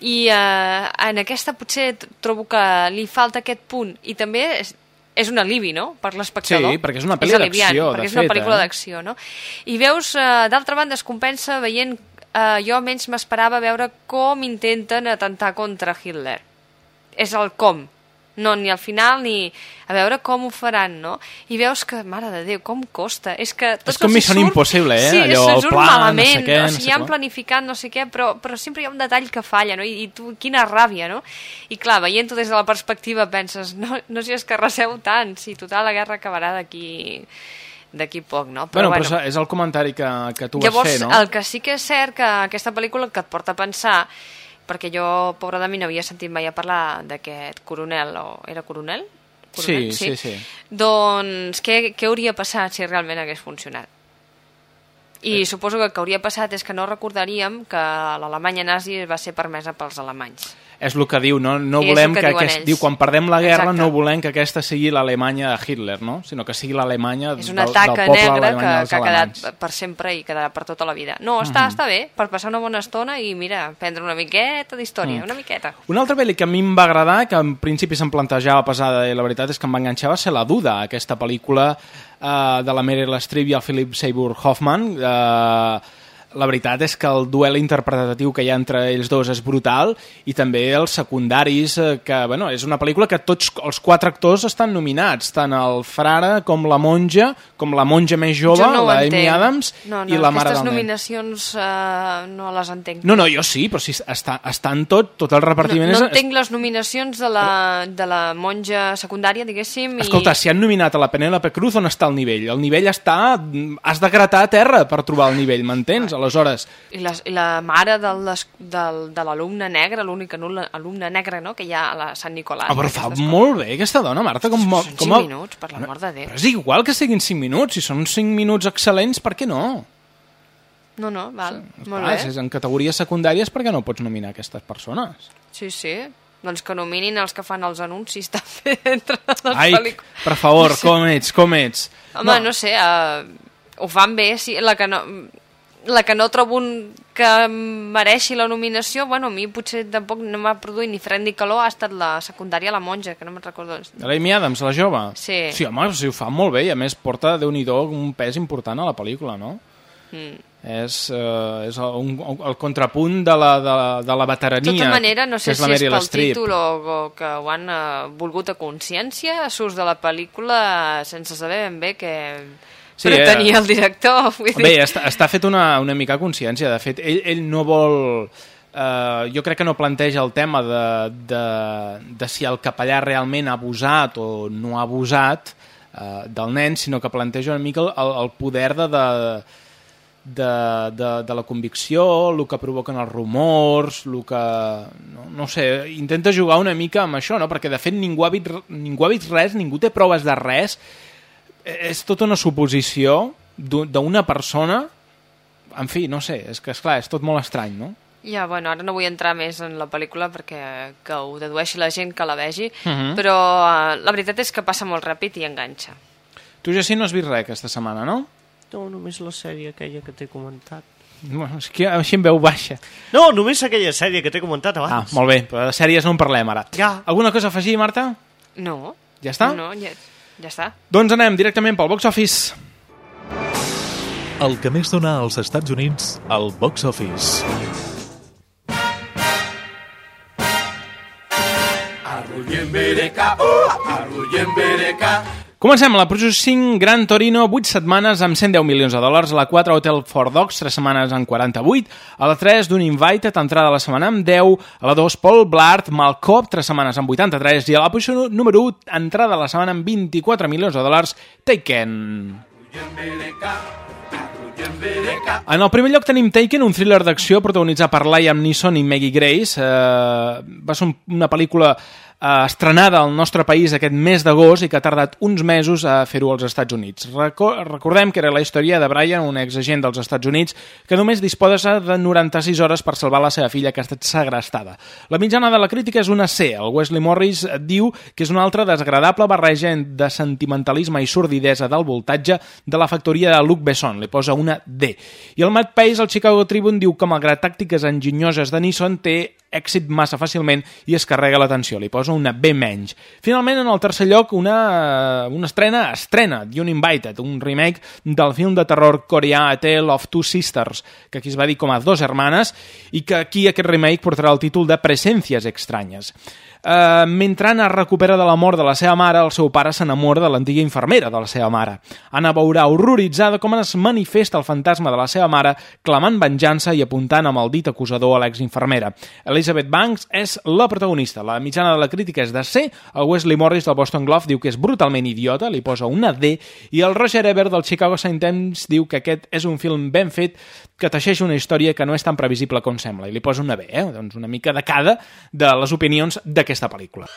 I eh, en aquesta potser trobo que li falta aquest punt i també és, és un alivi, no?, per l'espectador. Sí, perquè és una aliviant, d'acció, de perquè és una fet, pel·lícula eh? d'acció, no? I veus, eh, d'altra banda, es compensa veient... Eh, jo almenys m'esperava veure com intenten atentar contra Hitler. És el com, no ni al final ni a veure com ho faran, no? I veus que, mare de Déu, com costa. És que tot És com els Mission surt- Impossible, eh? Sí, Allò, el surt pla, no sé malament, què, o no sigui, sé han què. planificat no sé què, però, però sempre hi ha un detall que falla, no? I, i tu, quina ràbia, no? I clar, veient-ho des de la perspectiva penses, no, no si escarrasseu tant, si total la guerra acabarà d'aquí d'aquí poc, no? Però bueno, però és el comentari que, que tu Llavors, vas fer, no? el que sí que és cert que aquesta pel·lícula que et porta a pensar perquè jo, pobra de mi, no havia sentit mai a parlar d'aquest coronel, o era coronel? Sí, sí, sí. Doncs què, què hauria passat si realment hagués funcionat? I suposo que el que hauria passat és que no recordaríem que l'Alemanya nazi va ser permesa pels alemanys. És el que diu, no, no volem que que, aquest, ells. diu, quan perdem la guerra Exacte. no volem que aquesta sigui l'Alemanya de Hitler, no? Sinó que sigui l'Alemanya del, del poble negra que, que ha quedat per sempre i quedarà per tota la vida. No, està, Mhm. està bé, per passar una bona estona i, mira, prendre una miqueta d'història, Mm. una miqueta. Una altra pel·li que a mi em va agradar, que en principi se'm plantejava pesada i la veritat és que em va enganxar, va ser La Duda, aquesta pel·lícula eh, de la Meryl Streep i el Philip Seymour Hoffman. Eh, la veritat és que el duel interpretatiu que hi ha entre ells dos és brutal i també els secundaris, eh, que bueno, és una pel·lícula que tots els quatre actors estan nominats, tant el frare com la monja, com la monja més jove, jo no la Amy. Adams no, no, i la mare aquestes del nen. nominacions eh, no les entenc. No, no, jo sí, però si està, estan tot, tot el No, repartiment... no és, entenc les nominacions de la, de la monja secundària, diguéssim. Escolta, si han nominat a la Penélope Cruz, on està el nivell? El nivell està... Has de gratar a terra per trobar el nivell, m'entens? Aleshores, I, la, i la mare del, del, de l'alumne negre, l'únic alumne, negre no? que hi ha a la Sant Nicolàs. ah, però fa molt bé aquesta dona, Marta. Com, Són com cinc minuts, per l'amor de Déu. Però és igual que siguin 5 minuts, si són 5 minuts excel·lents, per què no? No, no, val, molt Clar, bé. és en categories secundàries, per què no pots nominar aquestes persones? Sí, sí. Doncs que nominin els que fan els anuncis també entre les Ai, pel·lícules. per favor, No sé. com ets, com ets? Home, no, no sé, uh, ho fan bé, sí, la que no... La que no trobo un que mereixi la nominació, bueno, a mi potser tampoc no m'ha produït ni fred ni calor, ha estat la secundària La Monja, que no me'n recordo. L'Amy Adams, la jove? Sí. Sí, home, si ho fa molt bé i a més porta, déu nhi un pes important a la pel·lícula, no? Mm. És, uh, és el, un, el contrapunt de la, de, la- de la De veterania, tota manera, no sé és si és pel títol o, o que ho han uh, volgut a consciència, surts de la pel·lícula sense saber ben bé que Sí, sí, eh, pretenia el director. Vull dir. Bé, està, està fet una, una mica a consciència. De fet, ell, ell no vol... Eh, jo crec que no planteja el tema de, de, de si el capellà realment ha abusat o no ha abusat eh, del nen, sinó que planteja una mica el, el poder de, de, de, de, de la convicció, el que provoquen els rumors, el que... No, no sé, intenta jugar una mica amb això, no? perquè de fet ningú ha, vist, ningú ha vist res, ningú té proves de res, és tota una suposició d'una persona, en fi, no sé, és que esclar, és tot molt estrany, no? Ja, bueno, ara no vull entrar més en la pel·lícula perquè que ho dedueixi la gent que la vegi, Uh -huh. però uh, la veritat és que passa molt ràpid i enganxa. Tu, Jacint, no has vist res aquesta setmana, no? No, només la sèrie aquella que t'he comentat. Bueno, és que així em veu baixa. No, només aquella sèrie que t'he comentat Ah, abans. molt bé, però de sèries no en parlem ara. Ja. Alguna cosa a afegir, Marta? No. Ja està? No, ja, ja està. Doncs anem directament pel box office. El que més dona als Estats Units al box office. Comencem, la Projus 5 Gran Torino, 8 setmanes amb 110 milions de dòlars, la 4 Hotel for Dogs, 3 setmanes amb 48, a la 3 d'un Invited, entrada a la setmana amb 10, a la 2 Paul Blart, Malcop, 3 setmanes amb 83, i a la posició número 1, entrada a la setmana amb 24 milions de dòlars, Taken. En el primer lloc tenim Taken, un thriller d'acció protagonitzat per Liam Neeson i Maggie Grace. Eh, va ser un, una pel·lícula eh, estrenada al nostre país aquest mes d'agost i que ha tardat uns mesos a fer-ho als Estats Units. Reco recordem que era la història de Brian, un exagent dels Estats Units, que només disposa de 96 hores per salvar la seva filla que ha estat segrestada. La mitjana de la crítica és una C. El Wesley Morris diu que és una altra desagradable barreja de sentimentalisme i sordidesa del voltatge de la factoria de Luc Besson. Li posa una D. I el Matt Pace, el Chicago Tribune, diu que malgrat tàctiques enginyoses de Nissan té èxit massa fàcilment i es carrega l'atenció. Li posa una B menys. Finalment, en el tercer lloc, una, una estrena, estrena, The Uninvited, un remake del film de terror coreà A Tale of Two Sisters, que aquí es va dir com a Dos Hermanes, i que aquí aquest remake portarà el títol de Presències Estranyes. Uh, mentre Anna recupera de la mort de la seva mare, el seu pare s'enamora de l'antiga infermera de la seva mare. Anna veurà horroritzada com es manifesta el fantasma de la seva mare, clamant venjança i apuntant amb el dit acusador a l'exinfermera. Elizabeth Banks és la protagonista. La mitjana de la crítica és de C. El Wesley Morris del Boston Globe diu que és brutalment idiota, li posa una D, i el Roger Ebert del Chicago Sun-Times diu que aquest és un film ben fet que teixeix una història que no és tan previsible com sembla, i li posa una B, eh? doncs una mica de cada de les opinions d'aquesta pel·lícula.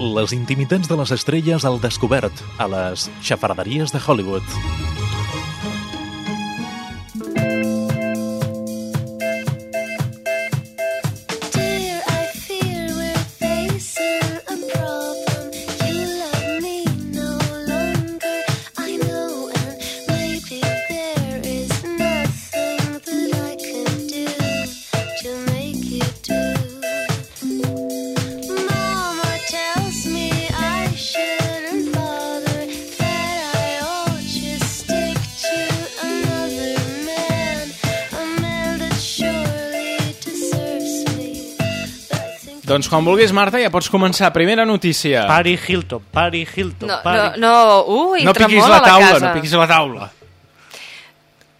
Les intimitats de les estrelles al descobert a les xafarderies de Hollywood. Doncs quan vulguis, Marta, ja pots començar. Primera notícia. Paris Hilton, Paris Hilton, No, no, Paris... no, ui, no entra piquis la la taula, casa. no piquis la taula.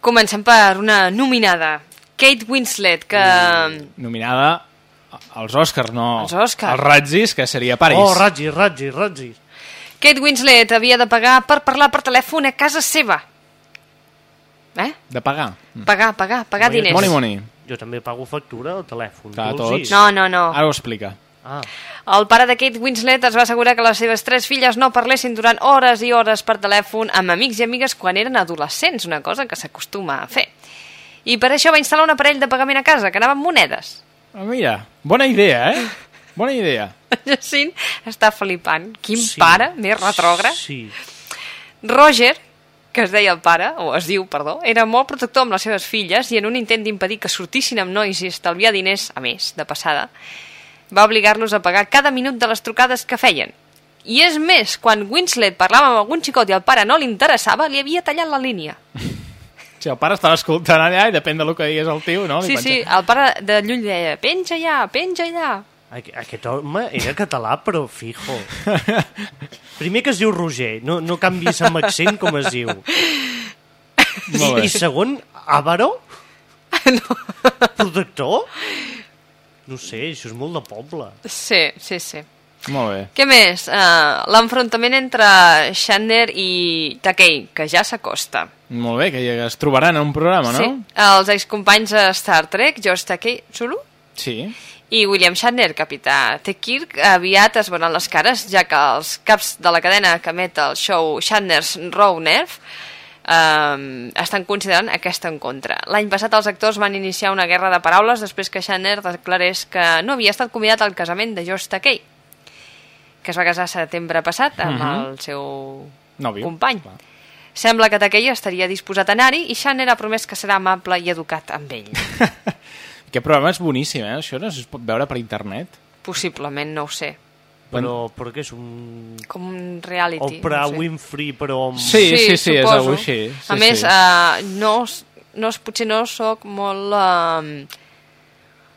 Comencem per una nominada. Kate Winslet, que... Nominada als Oscars, no Als Oscars. als Razzis, que seria París. Oh, Raggi, Raggi, Raggi. Kate Winslet havia de pagar per parlar per telèfon a casa seva. Eh? De pagar. Pagar, pagar, pagar diners. Money, money. Jo també pago factura al telèfon. Clar, Tu tots. dis? No, no, no. Ara ho explica. Ah. El pare de Kate Winslet es va assegurar que les seves tres filles no parlessin durant hores i hores per telèfon amb amics i amigues quan eren adolescents, una cosa que s'acostuma a fer. I per això va instal·lar un aparell de pagament a casa, que anava amb monedes. Ah, mira, bona idea, eh? Bona idea. Jacint està flipant. Quin Sí. pare més retrògrad. Sí. Roger, que es deia el pare, o es diu, perdó, era molt protector amb les seves filles i en un intent d'impedir que sortissin amb nois i estalviar diners, a més, de passada, va obligar-los a pagar cada minut de les trucades que feien. I és més, quan Winslet parlava amb algun xicot i el pare no li interessava, li havia tallat la línia. Si el pare estava escoltant allà i depèn del que digués el tio, no? Li Sí, pensa- sí, el pare de lluny deia, penja allà, penja allà. Aqu- Aquest home era català, però fijo. Primer que es diu Roger, no, no canvis amb accent com es diu. Molt bé. I, i segon, Àvaro? No. Protector? No sé, això és molt de poble. Sí, sí, sí. Molt bé. Què més? Uh, L'enfrontament entre Shatner i Takei, que ja s'acosta. Molt bé, que ja es trobaran en un programa, no? Sí, els excompanys de Star Trek, George Takei, Zulu, Sí. I William Shatner, capità T. Kirk, aviat es veuran les cares, ja que els caps de la cadena que emet el show Shatner's Raw Nerve eh, estan considerant aquest encontre. L'any passat els actors van iniciar una guerra de paraules després que Shatner declarés que no havia estat convidat al casament de George Takei, que es va casar setembre passat amb Mhm. el seu Nòvio. company. Sembla que Takei estaria disposat a anar-hi i Shatner ha promès que serà amable i educat amb ell. Aquest programa és boníssim, eh? Això no es pot veure per internet. Possiblement, no ho sé. Però, però què és un... Com un reality. Oprah no sé. Winfrey, però amb... Sí, sí, sí, és suposo. algo així. Sí, a més, sí. uh, no, s- no, s- potser no sóc molt uh,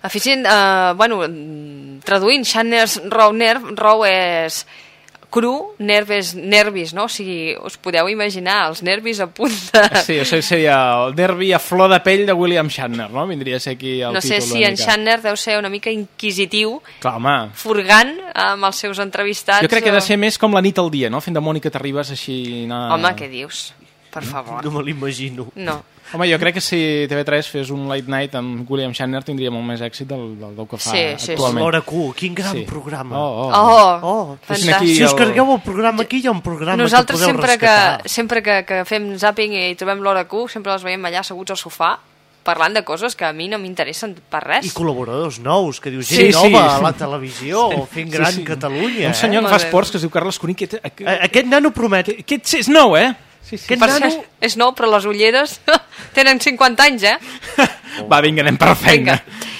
eficient, uh, bueno, mm, traduint Shatner's Raw Nerve, Raw és cru, nerv és nervis, no? O sigui, us podeu imaginar els nervis a punt de... Sí, això seria el derbi a flor de pell de William Shatner, no? Vindria a ser aquí el no sé títol si una en mica. Shatner deu ser una mica inquisitiu, Clar, home, furgant amb els seus entrevistats. jo crec que ha o- de ser més com la nit al dia, no? Fent de Mònica Terribas així... Anar... Home, què dius? Per favor. No me l'imagino. No. Home, jo crec que si TV3 fes un late night amb William Shatner tindria molt més èxit del, del, del que fa Sí, sí, sí. actualment. L'Hora Q, quin gran Sí. programa. Oh, oh. Oh, Oh, fantàstic. aquí Si us carregueu el programa aquí, hi ha un programa Nosaltres que podeu sempre que, rescatar. sempre que, que fem zapping i trobem l'hora Q, sempre els veiem allà asseguts al sofà parlant de coses que a mi no m'interessen per res. I col·laboradors nous, que dius Sí, gent sí. nova a la televisió, fent gran Sí, sí. Catalunya. Un senyor eh? que fa esports que es diu Carles Cuní. Aquest, Eh, Aquest nano promet. aquest és nou, eh? Sí, sí. Aquest Per nano... és nou, però les ulleres tenen 50 anys, eh? Va, vinga, anem per feina. Vinga.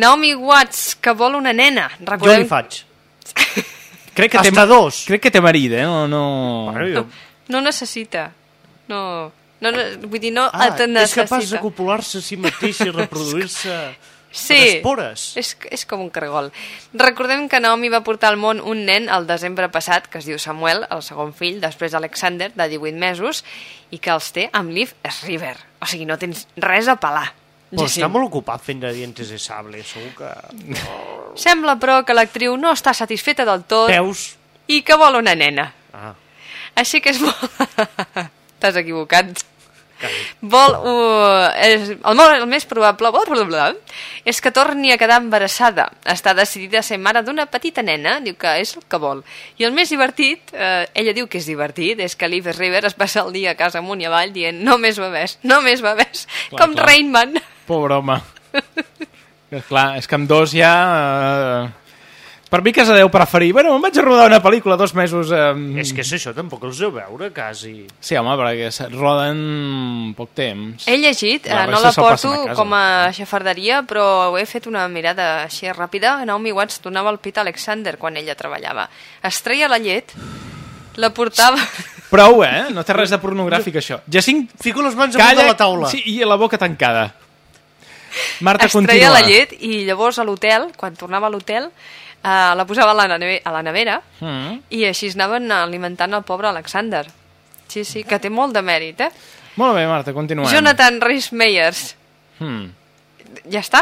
Naomi Watts, que vol una nena. Jo Recordem... li faig. Crec que té, Hasta dos. crec que té marit, eh? No, no... Jo... No necessita. No, no, no vull dir, no Ah, et és necessita. capaç de copular-se a si mateix i reproduir-se Sí, espores. és, és com un cargol. Recordem que Naomi va portar al món un nen el desembre passat, que es diu Samuel, el segon fill, després Alexander, de 18 mesos, i que els té amb Liv River. O sigui, no tens res a pelar. Però està molt ocupat fent de dientes de sable, segur que... Sembla, però, que l'actriu no està satisfeta del tot Veus? i que vol una nena. Ah, Així que és molt... T'has equivocat. Vol, uh, és, el, molt, el més probable bla, bla, bla, és que torni a quedar embarassada. Està decidida a ser mare d'una petita nena, diu que és el que vol. I el més divertit, eh, ella diu que és divertit, és que Liv River es passa el dia a casa amunt i avall dient no més bebès, no més bebès, Clar, com clar. Rainman. Pobre home. És clar, és que amb dos ja... Eh, per mi que se deu preferir. Bueno, em vaig a rodar una pel·lícula dos mesos... Eh, és que és això, tampoc els deu veure, quasi. Sí, home, perquè se roden poc temps. He llegit, La eh, no la porto a casa. com a xafarderia, però he fet una mirada així ràpida. Naomi Watts donava el pit a Alexander quan ella treballava. Es treia la llet, la portava... Prou, eh? No té res de pornogràfic, això. Jacint, Fico les mans amunt de la taula. Sí, i la boca tancada. Marta, es continua. treia la llet i llavors a l'hotel, quan tornava a l'hotel, eh, la posava a la, neve a la nevera Mm. i així es anaven alimentant el pobre Alexander. Sí, sí, que té molt de mèrit, eh? Molt bé, Marta, continuem. Jonathan Rhys Meyers. Hmm. Ja està?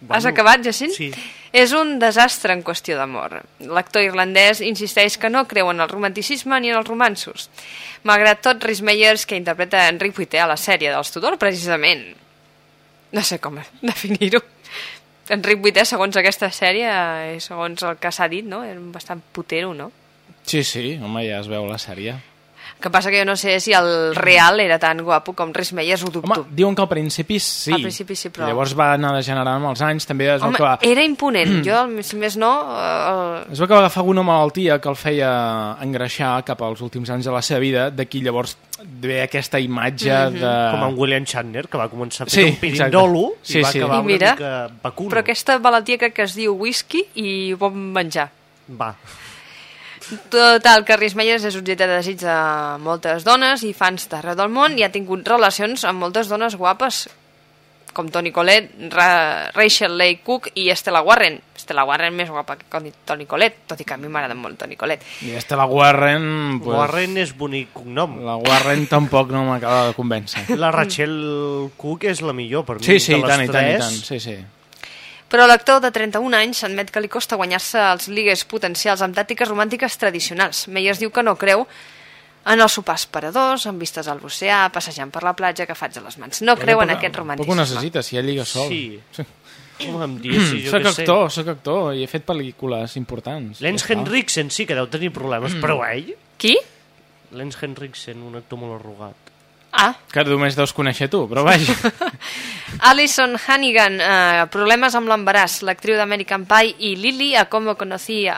Bueno, Has acabat, Jacint? sí. És un desastre en qüestió d'amor. L'actor irlandès insisteix que no creu en el romanticisme ni en els romansos. Malgrat tot, Rhys Meyers, que interpreta Enric Vuitè a la sèrie dels Tudor, precisament, no sé com definir-ho, Enric VIII, segons aquesta sèrie, i segons el que s'ha dit, no? és bastant putero, no? Sí, sí, home, ja es veu la sèrie. El que passa que jo no sé si el real era tan guapo com Rhys Meyers, ho Home, dubto. diuen que al principi sí. Al principi sí, però- Llavors va anar degenerant amb els anys, també es Home, va... era imponent. Jo, si més no... Eh, Es veu que va agafar alguna malaltia que el feia engreixar cap als últims anys de la seva vida, d'aquí llavors ve aquesta imatge Mhm. de... Com en William Shatner, que va començar fent Sí, un pirindolo. Sí, i va sí. acabar I una mira, mica vacuno. però aquesta malaltia crec que es diu whisky i bon menjar. Va. Total, que Rhys Meyers és objecte de desig de moltes dones i fans d'arreu del món i ha tingut relacions amb moltes dones guapes com Toni Collette, Ra Rachel Leigh Cook i Estela Warren. Estela Warren més guapa que Toni Collette, tot i que a mi m'agrada molt Toni Collette. I este la Warren... Pues, Warren és bonic cognom. La Warren tampoc no m'acaba de convèncer. La Rachel Cook és la millor per mi. Sí, sí, de i les tant, i tant, i tres. tant. Sí, sí. Però l'actor de 31 anys admet que li costa guanyar-se els ligues potencials amb tàctiques romàntiques tradicionals. Meyers diu que no creu en els sopars per a dos, amb vistes al l'oceà, passejant per la platja, agafats a les mans. No creu en aquest Poc ho romanticisme. necessita, si ell lliga sol. Sí. Com em dius, jo soc què sé. actor, soc actor, i he fet pel·lícules importants. Lens Ja. Henriksen sí que deu tenir problemes, però ell... Qui? Lens Henriksen, un actor molt arrugat. Ah, Que només deus conèixer tu, però vaja. Alison Hannigan, eh, problemes amb l'embaràs, l'actriu d'American Pie, i Lily, a com conocía...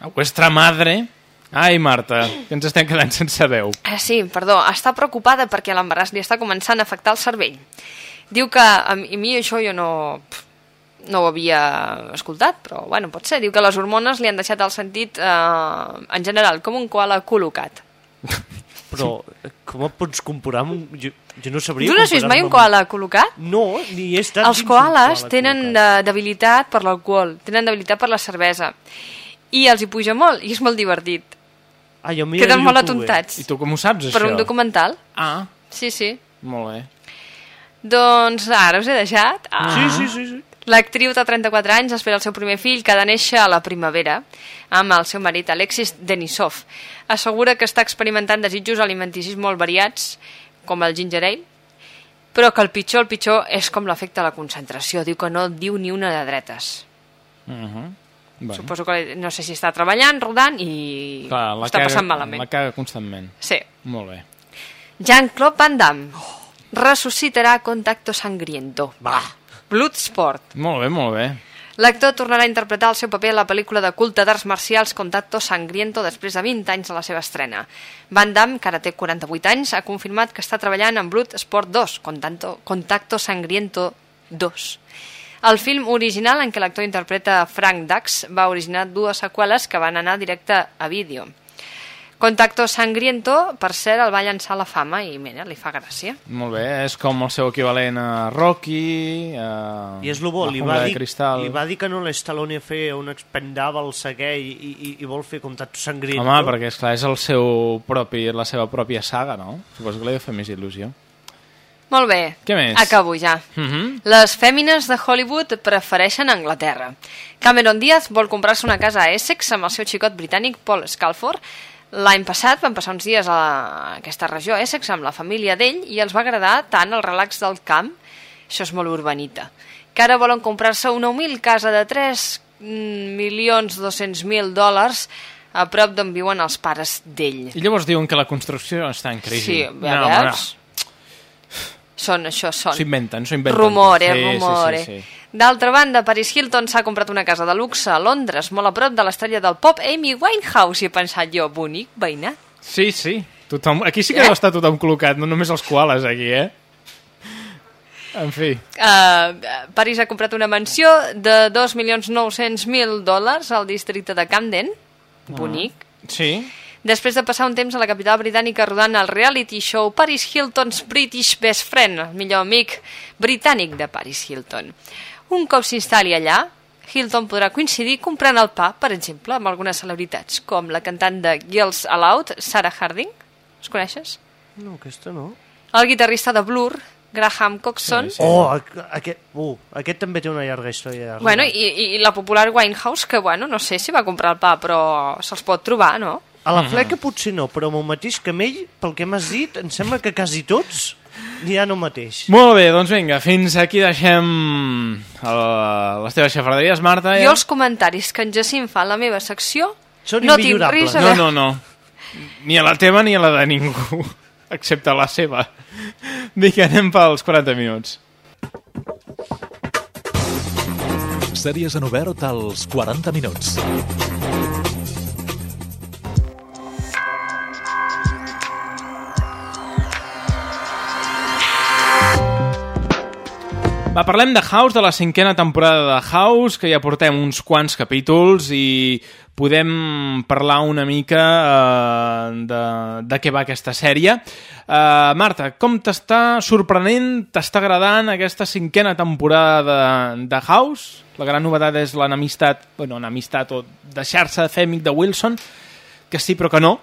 A vuestra madre... Ai, Marta, que ens estem quedant sense veu. Ah, sí, perdó, està preocupada perquè l'embaràs li està començant a afectar el cervell. Diu que a mi, això jo no, no ho havia escoltat, però bueno, pot ser. Diu que les hormones li han deixat el sentit, eh, en general, com un koala col·locat. Però eh, com et pots comparar amb un... Jo, jo no sabria Tu no has vist mai un koala col·locat? No, ni he estat Els koalas koala tenen de, debilitat per l'alcohol, tenen debilitat per la cervesa. I els hi puja molt, i és molt divertit. Ah, jo Queden molt youtuber. atontats. I tu com ho saps, Per això? un documental. Ah, Sí, sí. molt bé. Doncs ara us he deixat. Ah. Sí, sí, sí, sí. L'actriu de 34 anys espera el seu primer fill que ha de néixer a la primavera amb el seu marit Alexis Denisov. Assegura que està experimentant desitjos alimenticis molt variats, com el ginger ale, però que el pitjor, el pitjor, és com l'afecta a la concentració. Diu que no diu ni una de dretes. Uh -huh. bueno. Suposo que no sé si està treballant, rodant i Clar, la està caga, passant malament. La caga constantment. Sí. Molt bé. Jean-Claude Van Damme resucitarà Contacto Sangriento. Va. Bloodsport. Molt bé, molt bé. L'actor tornarà a interpretar el seu paper a la pel·lícula de culte d'arts marcials Contacto Sangriento després de 20 anys de la seva estrena. Van Damme, que ara té 48 anys, ha confirmat que està treballant en Bloodsport 2, Contacto, Contacto Sangriento 2. El film original en què l'actor interpreta Frank Dux va originar dues seqüeles que van anar directe a vídeo. Contacto Sangriento, per cert, el va llançar a la fama i, mira, li fa gràcia. Molt bé, és com el seu equivalent a Rocky, a... I és lo bo, li va, dir, cristal. li va dir que no l'Stallone feia un expendable seguer i, i, i vol fer contacte sangriento. Home, perquè esclar, és el seu propi, la seva pròpia saga, no? Suposo que li ha de fer més il·lusió. Molt bé. Què més? Acabo ja. Uh -huh. Les fèmines de Hollywood prefereixen Anglaterra. Cameron Diaz vol comprar-se una casa a Essex amb el seu xicot britànic Paul Scalford. L'any passat van passar uns dies a aquesta regió, a Essex, amb la família d'ell i els va agradar tant el relax del camp, això és molt urbanita, que ara volen comprar-se una humil casa de 3 milions 200.000 dòlars a prop d'on viuen els pares d'ell. I llavors diuen que la construcció està en crisi. Sí, ja veus? Són, això són. S'ho inventen, s'ho inventen. Rumore, Sí, sí, rumore. sí, sí. D'altra banda, Paris Hilton s'ha comprat una casa de luxe a Londres, molt a prop de l'estrella del pop Amy Winehouse, i he pensat jo, bonic, veïnat. Sí, sí. Tothom... Aquí sí que Eh? deu estar tothom col·locat, no només els koalas aquí, eh? En fi. Uh, Paris ha comprat una mansió de 2.900.000 dòlars al districte de Camden, bonic. Sí. Després de passar un temps a la capital britànica rodant el reality show Paris Hilton's British Best Friend, el millor amic britànic de Paris Hilton. Un cop s'instal·li allà, Hilton podrà coincidir comprant el pa, per exemple, amb algunes celebritats, com la cantant de Girls Aloud, Sarah Harding. Els coneixes? No, aquesta no. El guitarrista de Blur, Graham Coxon. Sí, sí. Oh, aqu- aquest, uh, aquest també té una llarga història. Bueno, i, i la popular Winehouse, que bueno, no sé si va comprar el pa, però se'ls pot trobar, no? A la fleca potser no, però amb el mateix camell, pel que m'has dit, em sembla que quasi tots diran el mateix. Molt bé, doncs vinga, fins aquí deixem el, les teves xafarderies, Marta. Jo els comentaris que en Jacint fa a la meva secció Són no tinc immillorables. res a No, veure. no, no. Ni a la teva ni a la de ningú, excepte la seva. Que anem pels 40 minuts. Sèries en obert als 40 minuts. Va, parlem de House, de la cinquena temporada de House, que ja portem uns quants capítols i podem parlar una mica uh, de, de què va aquesta sèrie. Uh, Marta, com t'està sorprenent, t'està agradant aquesta cinquena temporada de, de House? La gran novetat és l'enemistat, bueno, enemistat o deixar-se fèmic de Wilson, que sí però que no.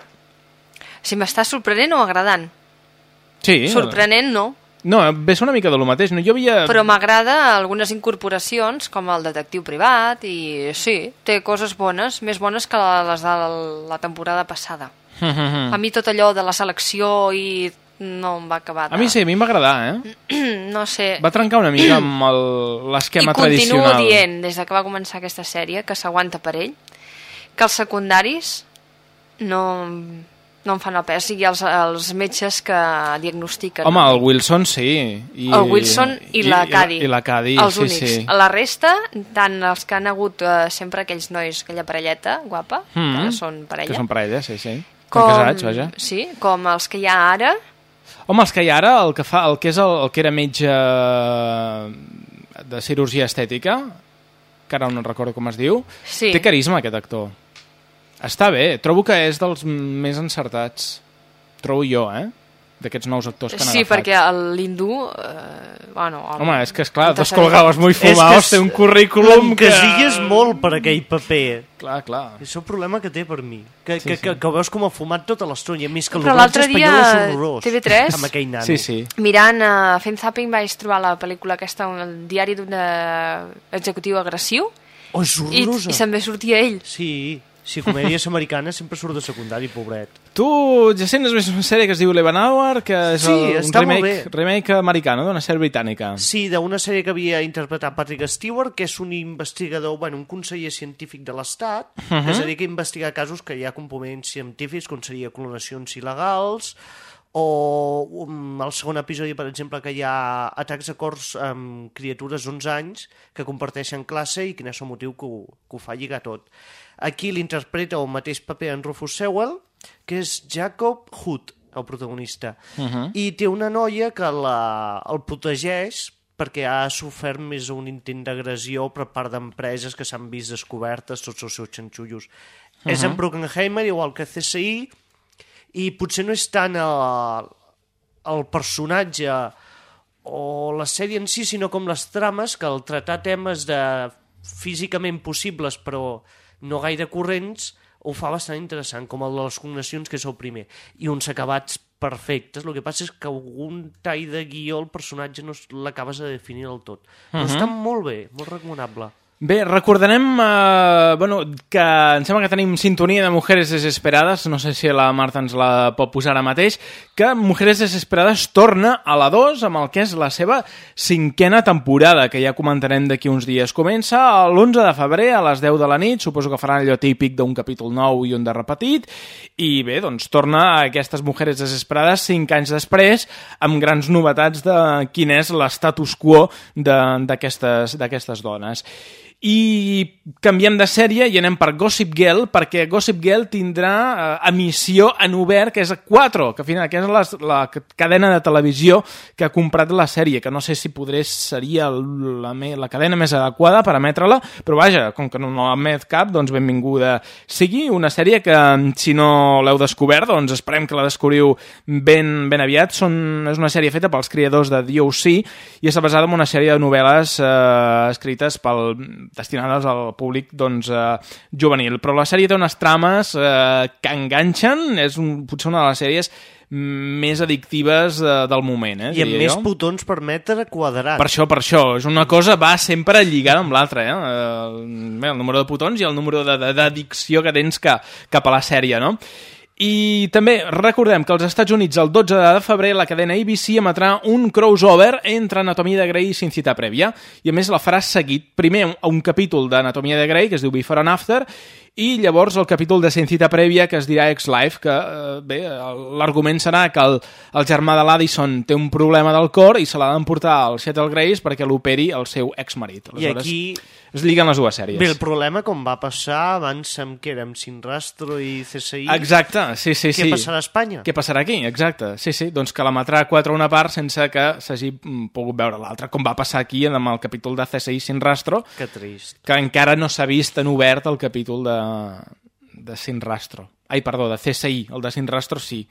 Si m'està sorprenent o agradant? Sí. Sorprenent no. No, ve ser una mica de lo mateix. No? Jo havia... Però m'agrada algunes incorporacions, com el detectiu privat, i sí, té coses bones, més bones que les de la temporada passada. Mm. A mi tot allò de la selecció i no em va acabar de... A mi sí, a mi em va agradar, eh? no sé. Va trencar una mica amb l'esquema I continuo tradicional. dient, des de que va començar aquesta sèrie, que s'aguanta per ell, que els secundaris no, no em fan el pes, sigui els, els metges que diagnostiquen. Home, el Wilson sí. I, el Wilson i, la Cady. I, la Els sí, únics. sí. La resta, tant els que han hagut eh, sempre aquells nois, aquella parelleta guapa, Mm. que són parella, Que són parella, sí, sí. com, Com... casats, vaja. Sí, com els que hi ha ara, Home, els que hi ha ara, el que, fa, el que és el, el que era metge de cirurgia estètica, que ara no recordo com es diu, Sí. té carisma aquest actor. Està bé, trobo que és dels més encertats. Trobo jo, eh? D'aquests nous actors que han sí, agafat. perquè el- l'hindú... Eh, bueno, Home, és que esclar, dos colgados muy fumados, té un currículum que... L'encasilles molt per aquell paper. Clar, clar. És el problema que té per mi. Que, Sí, que, sí. que, que ho veus com a fumat tota l'estona. I a més que Però l'altre dia, espanyol és horrorós. TV3, Amb aquell nano. Sí, sí. mirant, uh, fent zapping vaig trobar la pel·lícula aquesta, el diari d'un eh, executiu agressiu, Oh, és i, horrorosa. i també sortia ell. Sí, sí, comèdies americanes sempre surt de secundari, pobret. Tu, Jacint, has vist una sèrie que es diu Hour, que és Sí, el, un remake, remake americà, no?, d'una sèrie britànica. Sí, d'una sèrie que havia interpretat Patrick Stewart, que és un investigador, bueno, un conseller científic de l'Estat, uh -huh. Que es dedica a investigar casos que hi ha components científics, com seria clonacions il·legals, o um, el segon episodi, per exemple, que hi ha atacs a cors amb criatures d'11 anys que comparteixen classe i quin és el motiu que ho, que ho fa lligar tot. Aquí l'interpreta el mateix paper en Rufus Sewell, que és Jacob Hood, el protagonista. Uh -huh. I té una noia que la, el protegeix perquè ha sofert més un intent d'agressió per part d'empreses que s'han vist descobertes tots els seus xanxullos. Uh -huh. És en Bruckenheimer, igual que CSI, i potser no és tant el, el personatge o la sèrie en si, sinó com les trames, que al tractar temes de físicament possibles però no gaire corrents, ho fa bastant interessant, com el de les cognacions, que és el primer, i uns acabats perfectes. El que passa és que algun tall de guió el personatge no es- l'acabes de definir del tot. Però Mhm. està molt bé, molt recomanable. Bé, recordarem eh, bueno, que em sembla que tenim sintonia de Mujeres Desesperades, no sé si la Marta ens la pot posar ara mateix, que Mujeres Desesperades torna a la 2 amb el que és la seva cinquena temporada, que ja comentarem d'aquí uns dies. Comença l'11 de febrer a les 10 de la nit, suposo que faran allò típic d'un capítol nou i un de repetit, i bé, doncs torna a aquestes Mujeres Desesperades 5 anys després, amb grans novetats de quin és l'estatus quo d'aquestes dones. I canviem de sèrie i anem per Gossip Girl, perquè Gossip Girl tindrà eh, emissió en obert, que és a 4, que, al final, que és la, la cadena de televisió que ha comprat la sèrie, que no sé si podré seria la, la cadena més adequada per emetre-la, però vaja, com que no, no l'emet cap, doncs benvinguda sigui. Una sèrie que, si no l'heu descobert, doncs esperem que la descobriu ben, ben aviat. Són, és una sèrie feta pels creadors de DOC i està basada en una sèrie de novel·les eh, escrites pel, destinades al públic doncs, eh, juvenil. Però la sèrie té unes trames eh, que enganxen, és un, potser una de les sèries més addictives eh, del moment, eh, I amb més jo. botons per metre quadrat. Per això, per això. És una cosa va sempre lligada amb l'altra, eh? El, el número de botons i el número d'addicció que tens que, cap a la sèrie, no? I també recordem que als Estats Units el 12 de febrer la cadena ABC emetrà un crossover entre Anatomia de Grey i Sin Cita Prèvia. I a més la farà seguit primer un, un capítol d'Anatomia de Grey que es diu Before and After i llavors el capítol de Sin Cita Prèvia que es dirà Ex-Life que eh, bé, l'argument serà que el, el germà de l'Addison té un problema del cor i se l'ha d'emportar al Settle Grace perquè l'operi el seu exmarit. I aquí es lliguen les dues sèries Bé, el problema, com va passar abans amb què érem Sin Rastro i CSI... Exacte, sí, sí, Què sí. passarà a Espanya? Què passarà aquí? Exacte, sí, sí. Doncs que l'emetrà 4 una part sense que s'hagi mm, pogut veure l'altra, com va passar aquí amb el capítol de CSI Sin Rastro, Que trist. que encara no s'ha vist en obert el capítol de de Sin Rastro. Ai, perdó, de CSI, el de Sin Rastro sí.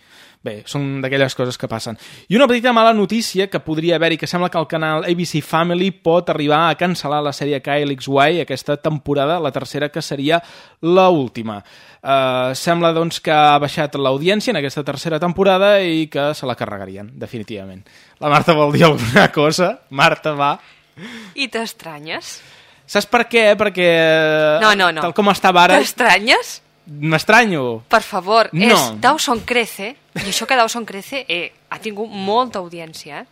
Bé, són d'aquelles coses que passen. I una petita mala notícia que podria haver-hi, que sembla que el canal ABC Family pot arribar a cancel·lar la sèrie Kyle XY aquesta temporada, la tercera que seria la última. Uh, sembla doncs que ha baixat l'audiència en aquesta tercera temporada i que se la carregarien, definitivament. La Marta vol dir alguna cosa? Marta, va. I t'estranyes? Saps per què? Perquè No, no, no. tal com estava ara... T'estranyes? M'estranyo. Per favor, No. és Dawson Crece, i això que Dawson Crece eh, ha tingut molta audiència, eh?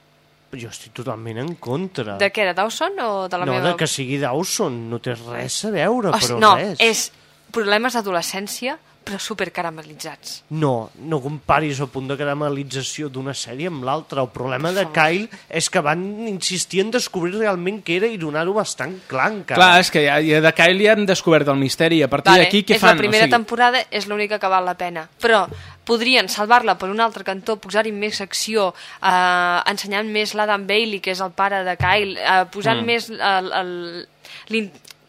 Jo estic totalment en contra. De què, de Dawson o de la no, meva... de que sigui Dawson, no té res a veure, O però no, res. és problemes d'adolescència, però super caramelitzats. No, no comparis el punt de caramel·lització d'una sèrie amb l'altra. El problema de Kyle és que van insistir en descobrir realment què era i donar-ho bastant clar encara. Clar, és que ja, ja de Kyle ja han descobert el misteri. A partir Vale, d'aquí, què és fan? la primera o sigui, temporada, és l'única que val la pena. Però podrien salvar-la per un altre cantó, posar-hi més acció, eh, ensenyant més l'Adam Bailey, que és el pare de Kyle, eh, posant Mm. més el, el,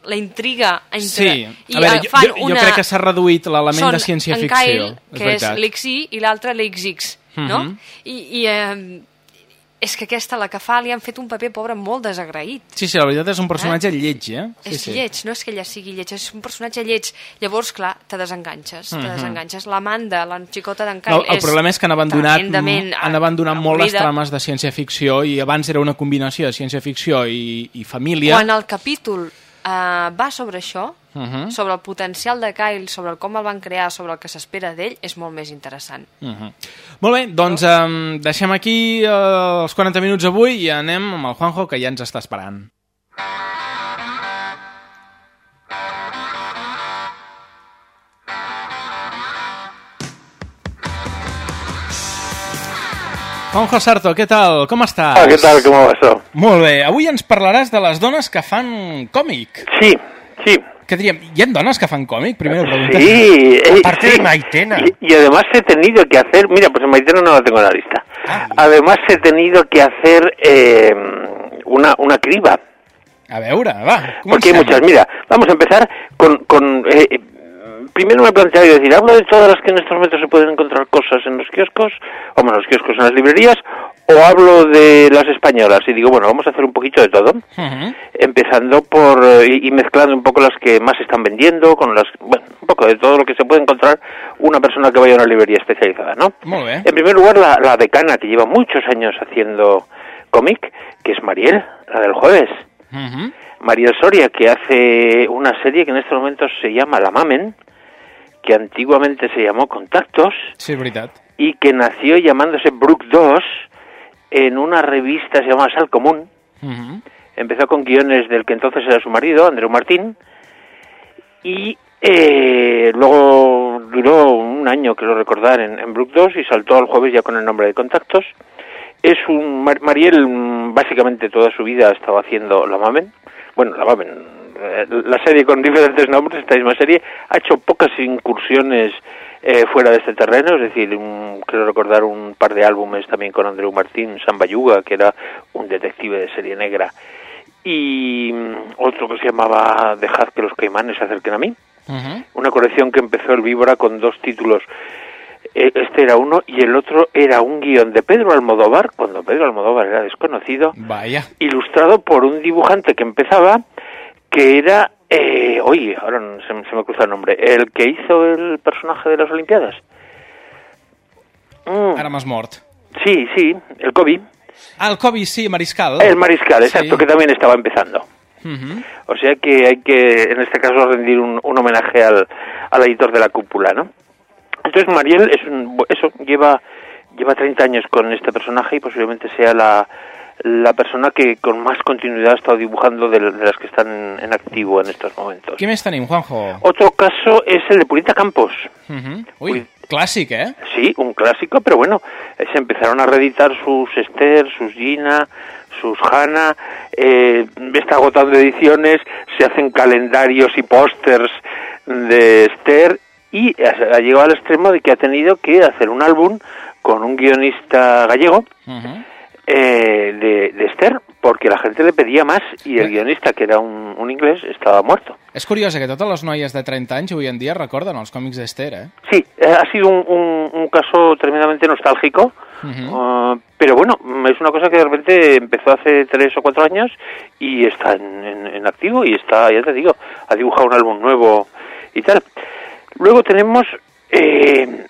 la intriga entre... Sí, i, a veure, eh, jo, fan jo, jo una... crec que s'ha reduït l'element Són de ciència-ficció. en Kyle, que és, veritat. l'XY, i l'altre l'XX, no? Mhm. I, i eh, és que aquesta, la que fa, li han fet un paper pobre molt desagraït. Sí, sí, la veritat és un personatge lleig, eh? Sí, és sí. lleig, no és que ella sigui lleig, és un personatge lleig. Llavors, clar, te desenganxes, te Mhm. desenganxes. L'Amanda, la xicota d'en No, Kyle, el problema és que han abandonat, han abandonat molt les avorrida. trames de ciència-ficció i abans era una combinació de ciència-ficció i, i família. Quan el capítol eh, va sobre això, Uh -huh. sobre el potencial de Kyle, sobre el com el van crear, sobre el que s'espera d'ell, és molt més interessant. Uh -huh. Molt bé, doncs um, deixem aquí uh, els 40 minuts avui i anem amb el Juanjo, que ja ens està esperant. Juanjo Sarto, què tal? Com estàs? Ah, ¿qué tal? ¿Cómo va eso? Molt bé, avui ens parlaràs de les dones que fan còmic. Sí, sí. Què diríem? Hi ha dones que fan còmic? Primera pregunta. Sí, eh, Aparte sí. de Maitena. Y, y además he tenido que hacer, mira, pues en Maitena no la tengo en la lista. Además he tenido que hacer eh, una, una criba. A veure, va, Porque hay muchas. Mira, vamos a empezar con... con eh, primero me he planteado y decir, ¿hablo de todas las que en estos momentos se pueden encontrar cosas en los kioscos, o bueno, en los kioscos en las librerías, o hablo de las españolas? Y digo, bueno, vamos a hacer un poquito de todo. Empezando por eh, y y mezclando un poco las que más están vendiendo con las bueno un poco de todo lo que se puede encontrar una persona que vaya a una librería especializada no Molt bé. en primer lugar la, la decana que lleva muchos años haciendo cómic que es Mariel la del jueves. Mariel Soria que hace una serie que en estos momentos se llama La Mamen que antiguamente se llamó Contactos Sí, y que nació llamándose Brook 2 en una revista que se llama Sal Común Ujú. Empezó con guiones del que entonces era su marido, Andreu Martín, y eh, luego duró un año, creo recordar, en, en Brook 2 y saltó al jueves ya con el nombre de Contactos. Es un... Mar- Mariel mm, básicamente toda su vida ha estado haciendo La Mamen. Bueno, La Mamen, la serie con diferentes nombres, esta misma serie, ha hecho pocas incursiones eh, fuera de este terreno, es decir, un- creo recordar un par de álbumes también con Andreu Martín, Sambayuga, que era un detective de serie negra, y mm, otro que se llamaba Dejad que los caimanes se acerquen a mí, una colección que empezó el Víbora con dos títulos. Eh, Este era uno y el otro era un guion de Pedro Almodóvar, cuando Pedro Almodóvar era desconocido, Vaya. ilustrado por un dibujante que empezaba, que era, eh, oye, ahora no- se, me- se me cruza el nombre, el que hizo el personaje de las Olimpiadas. Mm, Ara m'has mort. sí, sí, el Kobe, Ah, el Kobe, sí, Mariscal. el mariscal, exacto, Sí. que también estaba empezando. Ujú. O sea que hay que, en este caso, rendir un, un homenaje al, al editor de la cúpula, ¿no? Entonces Mariel es un, eso, lleva, lleva 30 años con este personaje y posiblemente sea la, la persona que con más continuidad ha estado dibujando de, las que están en, en activo en estos momentos. Què més tenim, Juanjo? Otro caso es el de Purita Campos. Ui, clàssic, eh? Sí, un clásico, pero bueno, eh, se empezaron a reeditar sus Esther, sus Gina, sus Hannah, eh, está agotado de ediciones, se hacen calendarios y pósters de Esther y ha llegado al extremo de que ha tenido que hacer un álbum con un guionista gallego. Eh, de, de Esther porque la gente le pedía más y el guionista, que era un, un inglés, estaba muerto. És curiós eh, que totes les noies de 30 anys avui en dia recorden els còmics d'Esther, eh? Sí, eh, ha sido un, un- un caso tremendamente nostálgico, uh, pero bueno, es una cosa que de repente empezó hace tres o cuatro años y está en, en- en activo y está, ya te digo, ha dibujado un álbum nuevo y tal. Luego tenemos eh,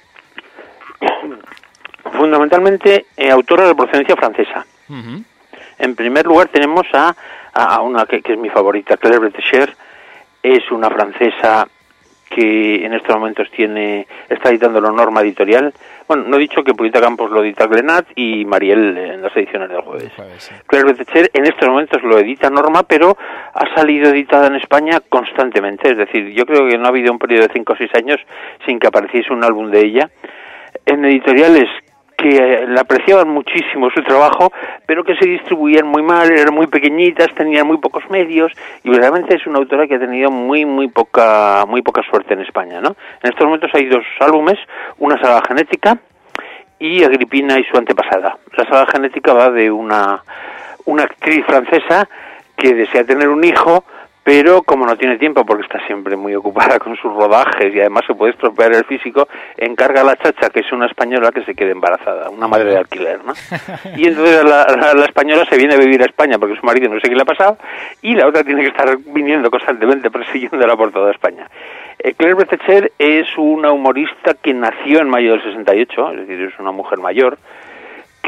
fundamentalmente eh, autora de procedencia francesa. En primer lugar tenemos a, a una que, que es mi favorita, Claire Bretécher, es una francesa que en estos momentos tiene está editando la norma editorial. Bueno, no he dicho que Purita Campos lo edita Glenat y Mariel en las ediciones del jueves. Claire Bretécher en estos momentos lo edita Norma, pero ha salido editada en España constantemente. Es decir, yo creo que no ha habido un periodo de 5 o 6 años sin que apareciese un álbum de ella. En editoriales que eh, le apreciaban muchísimo su trabajo, pero que se distribuían muy mal, eran muy pequeñitas, tenían muy pocos medios y verdaderamente es una autora que ha tenido muy muy poca muy poca suerte en España, ¿no? En estos momentos hay dos álbumes, una saga genética y Agripina y su antepasada. La saga genética va de una una actriz francesa que desea tener un hijo, pero como no tiene tiempo porque está siempre muy ocupada con sus rodajes y además se puede estropear el físico, encarga a la chacha, que es una española, que se quede embarazada, una madre de alquiler, ¿no? Y entonces la, la- la española se viene a vivir a España porque su marido no sé qué le ha pasado y la otra tiene que estar viniendo constantemente persiguiéndola por toda España. Eh, Claire Bretécher es una humorista que nació en mayo del 68, es decir, es una mujer mayor,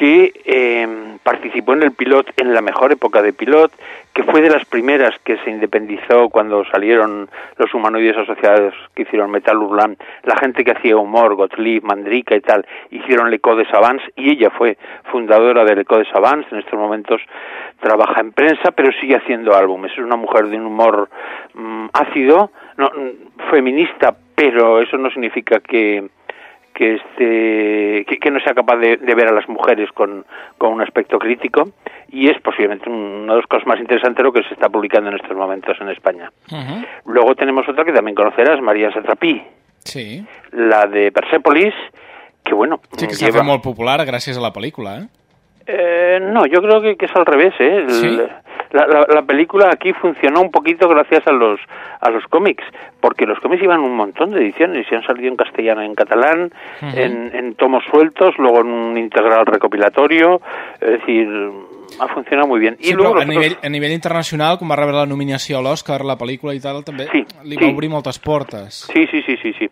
que eh, participó en el pilot en la mejor época de pilot, que fue de las primeras que se independizó cuando salieron los humanoides asociados que hicieron Metal Hurlan, la gente que hacía humor, Gottlieb, Mandrika y tal, hicieron el Eco de Savants y ella fue fundadora del Eco de Savants, en estos momentos trabaja en prensa, pero sigue haciendo álbumes, es una mujer de un humor mm, ácido, no, mm, feminista, pero eso no significa que que este que, que no sea capaz de, de ver a las mujeres con, con un aspecto crítico y es posiblemente una de las cosas más interesantes de lo que se está publicando en estos momentos en España. Luego tenemos otra que también conocerás, María Satrapi, Sí. la de Persepolis, que bueno, Sí que lleva- fet molt popular gràcies a la pel·lícula, eh? Eh, no, yo creo que, que es al revés, ¿eh? El- ¿Sí? La, la- la película aquí funcionó un poquito gracias a los a los cómics, porque los cómics iban un montón de ediciones y han salido en castellano, en catalán, en, en tomos sueltos, luego en un integral recopilatorio, es decir, ha funcionado muy bien. Sí, y luego però a nivell, a nivell internacional, quan va rebre la nominació a l'Oscar, la pel·lícula i tal, també Sí, li sí. va obrir moltes portes. Sí, sí, sí, sí, sí.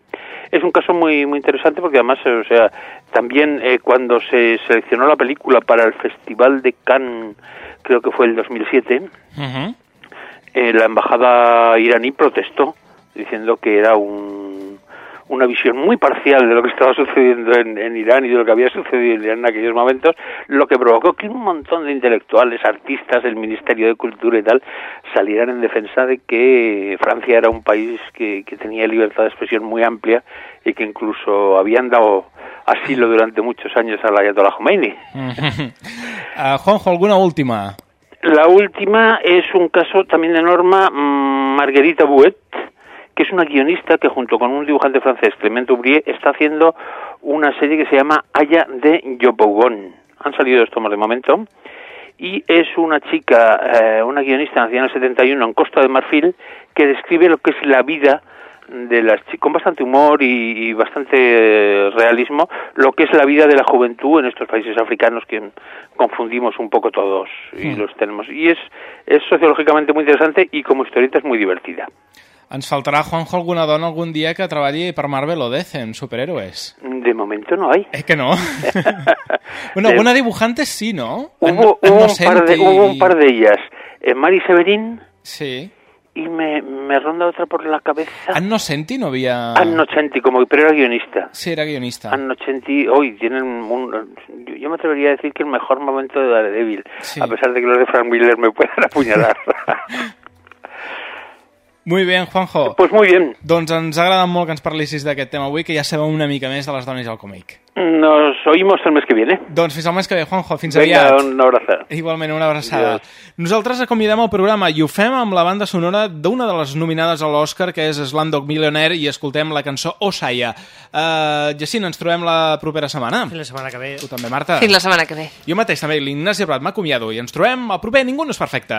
Es un caso muy muy interesante porque además, o sea, también eh, cuando se seleccionó la película para el Festival de Cannes, creo que fue el 2007, Ujú. eh, la embajada iraní protestó diciendo que era un- una visión muy parcial de lo que estaba sucediendo en, en Irán y de lo que había sucedido en Irán en aquellos momentos, lo que provocó que un montón de intelectuales, artistas del Ministerio de Cultura y tal salieran en defensa de que Francia era un país que, que tenía libertad de expresión muy amplia y que incluso habían dado asilo durante muchos años al Ayatollah Khomeini. Uh, Juanjo, alguna última? La última es un caso también de Norma mm, Marguerita Bouet, que es una guionista que junto con un dibujante francés, Clement Oubrier, está haciendo una serie que se llama Aya de Yopougon. Han salido dos tomos de momento. Y es una chica, eh, una guionista nacida en el 71 en Costa de Marfil, que describe lo que es la vida de las chicas, con bastante humor y, y bastante eh, realismo, lo que es la vida de la juventud en estos países africanos que confundimos un poco todos y Mm. los tenemos. Y es, es sociológicamente muy interesante y como historieta es muy divertida. Ens faltarà, Juanjo, alguna dona algun dia que treballi per Marvel o DC en superhéroes. De momento no hay. Es que no. bueno, Eh, alguna dibujante sí, ¿no? Hubo, Ann- hubo un, Innocenti par de, hubo un par de ellas. Eh, Mari Severín Sí. y me, me ronda otra por la cabeza. Ann Nocenti no había... Ann Nocenti, como, pero era guionista. Sí, era guionista. Ann Nocenti, hoy tienen un, yo- yo me atrevería a decir que el mejor momento de Daredevil, Sí. a pesar de que los de Frank Miller me puedan apuñalar. Muy bien, Juanjo. Pues muy bien. Doncs ens agrada molt que ens parlissis d'aquest tema avui, que ja sabeu una mica més de les dones al còmic. Nos oímos el mes que viene. Doncs fins al mes que ve, Juanjo. Fins Venga, aviat. una abraçada. Igualment, una abraçada. Adiós. Nosaltres acomiadem el programa i ho fem amb la banda sonora d'una de les nominades a l'Oscar, que és Slamdog Millionaire, i escoltem la cançó Osaya. Uh, Jacint, ens trobem la propera setmana. Fins la setmana que ve. Tu també, Marta. Fins la setmana que ve. Jo mateix també, l'Ignasi Prat m'acomiado i ens trobem al proper Ningú no és perfecte.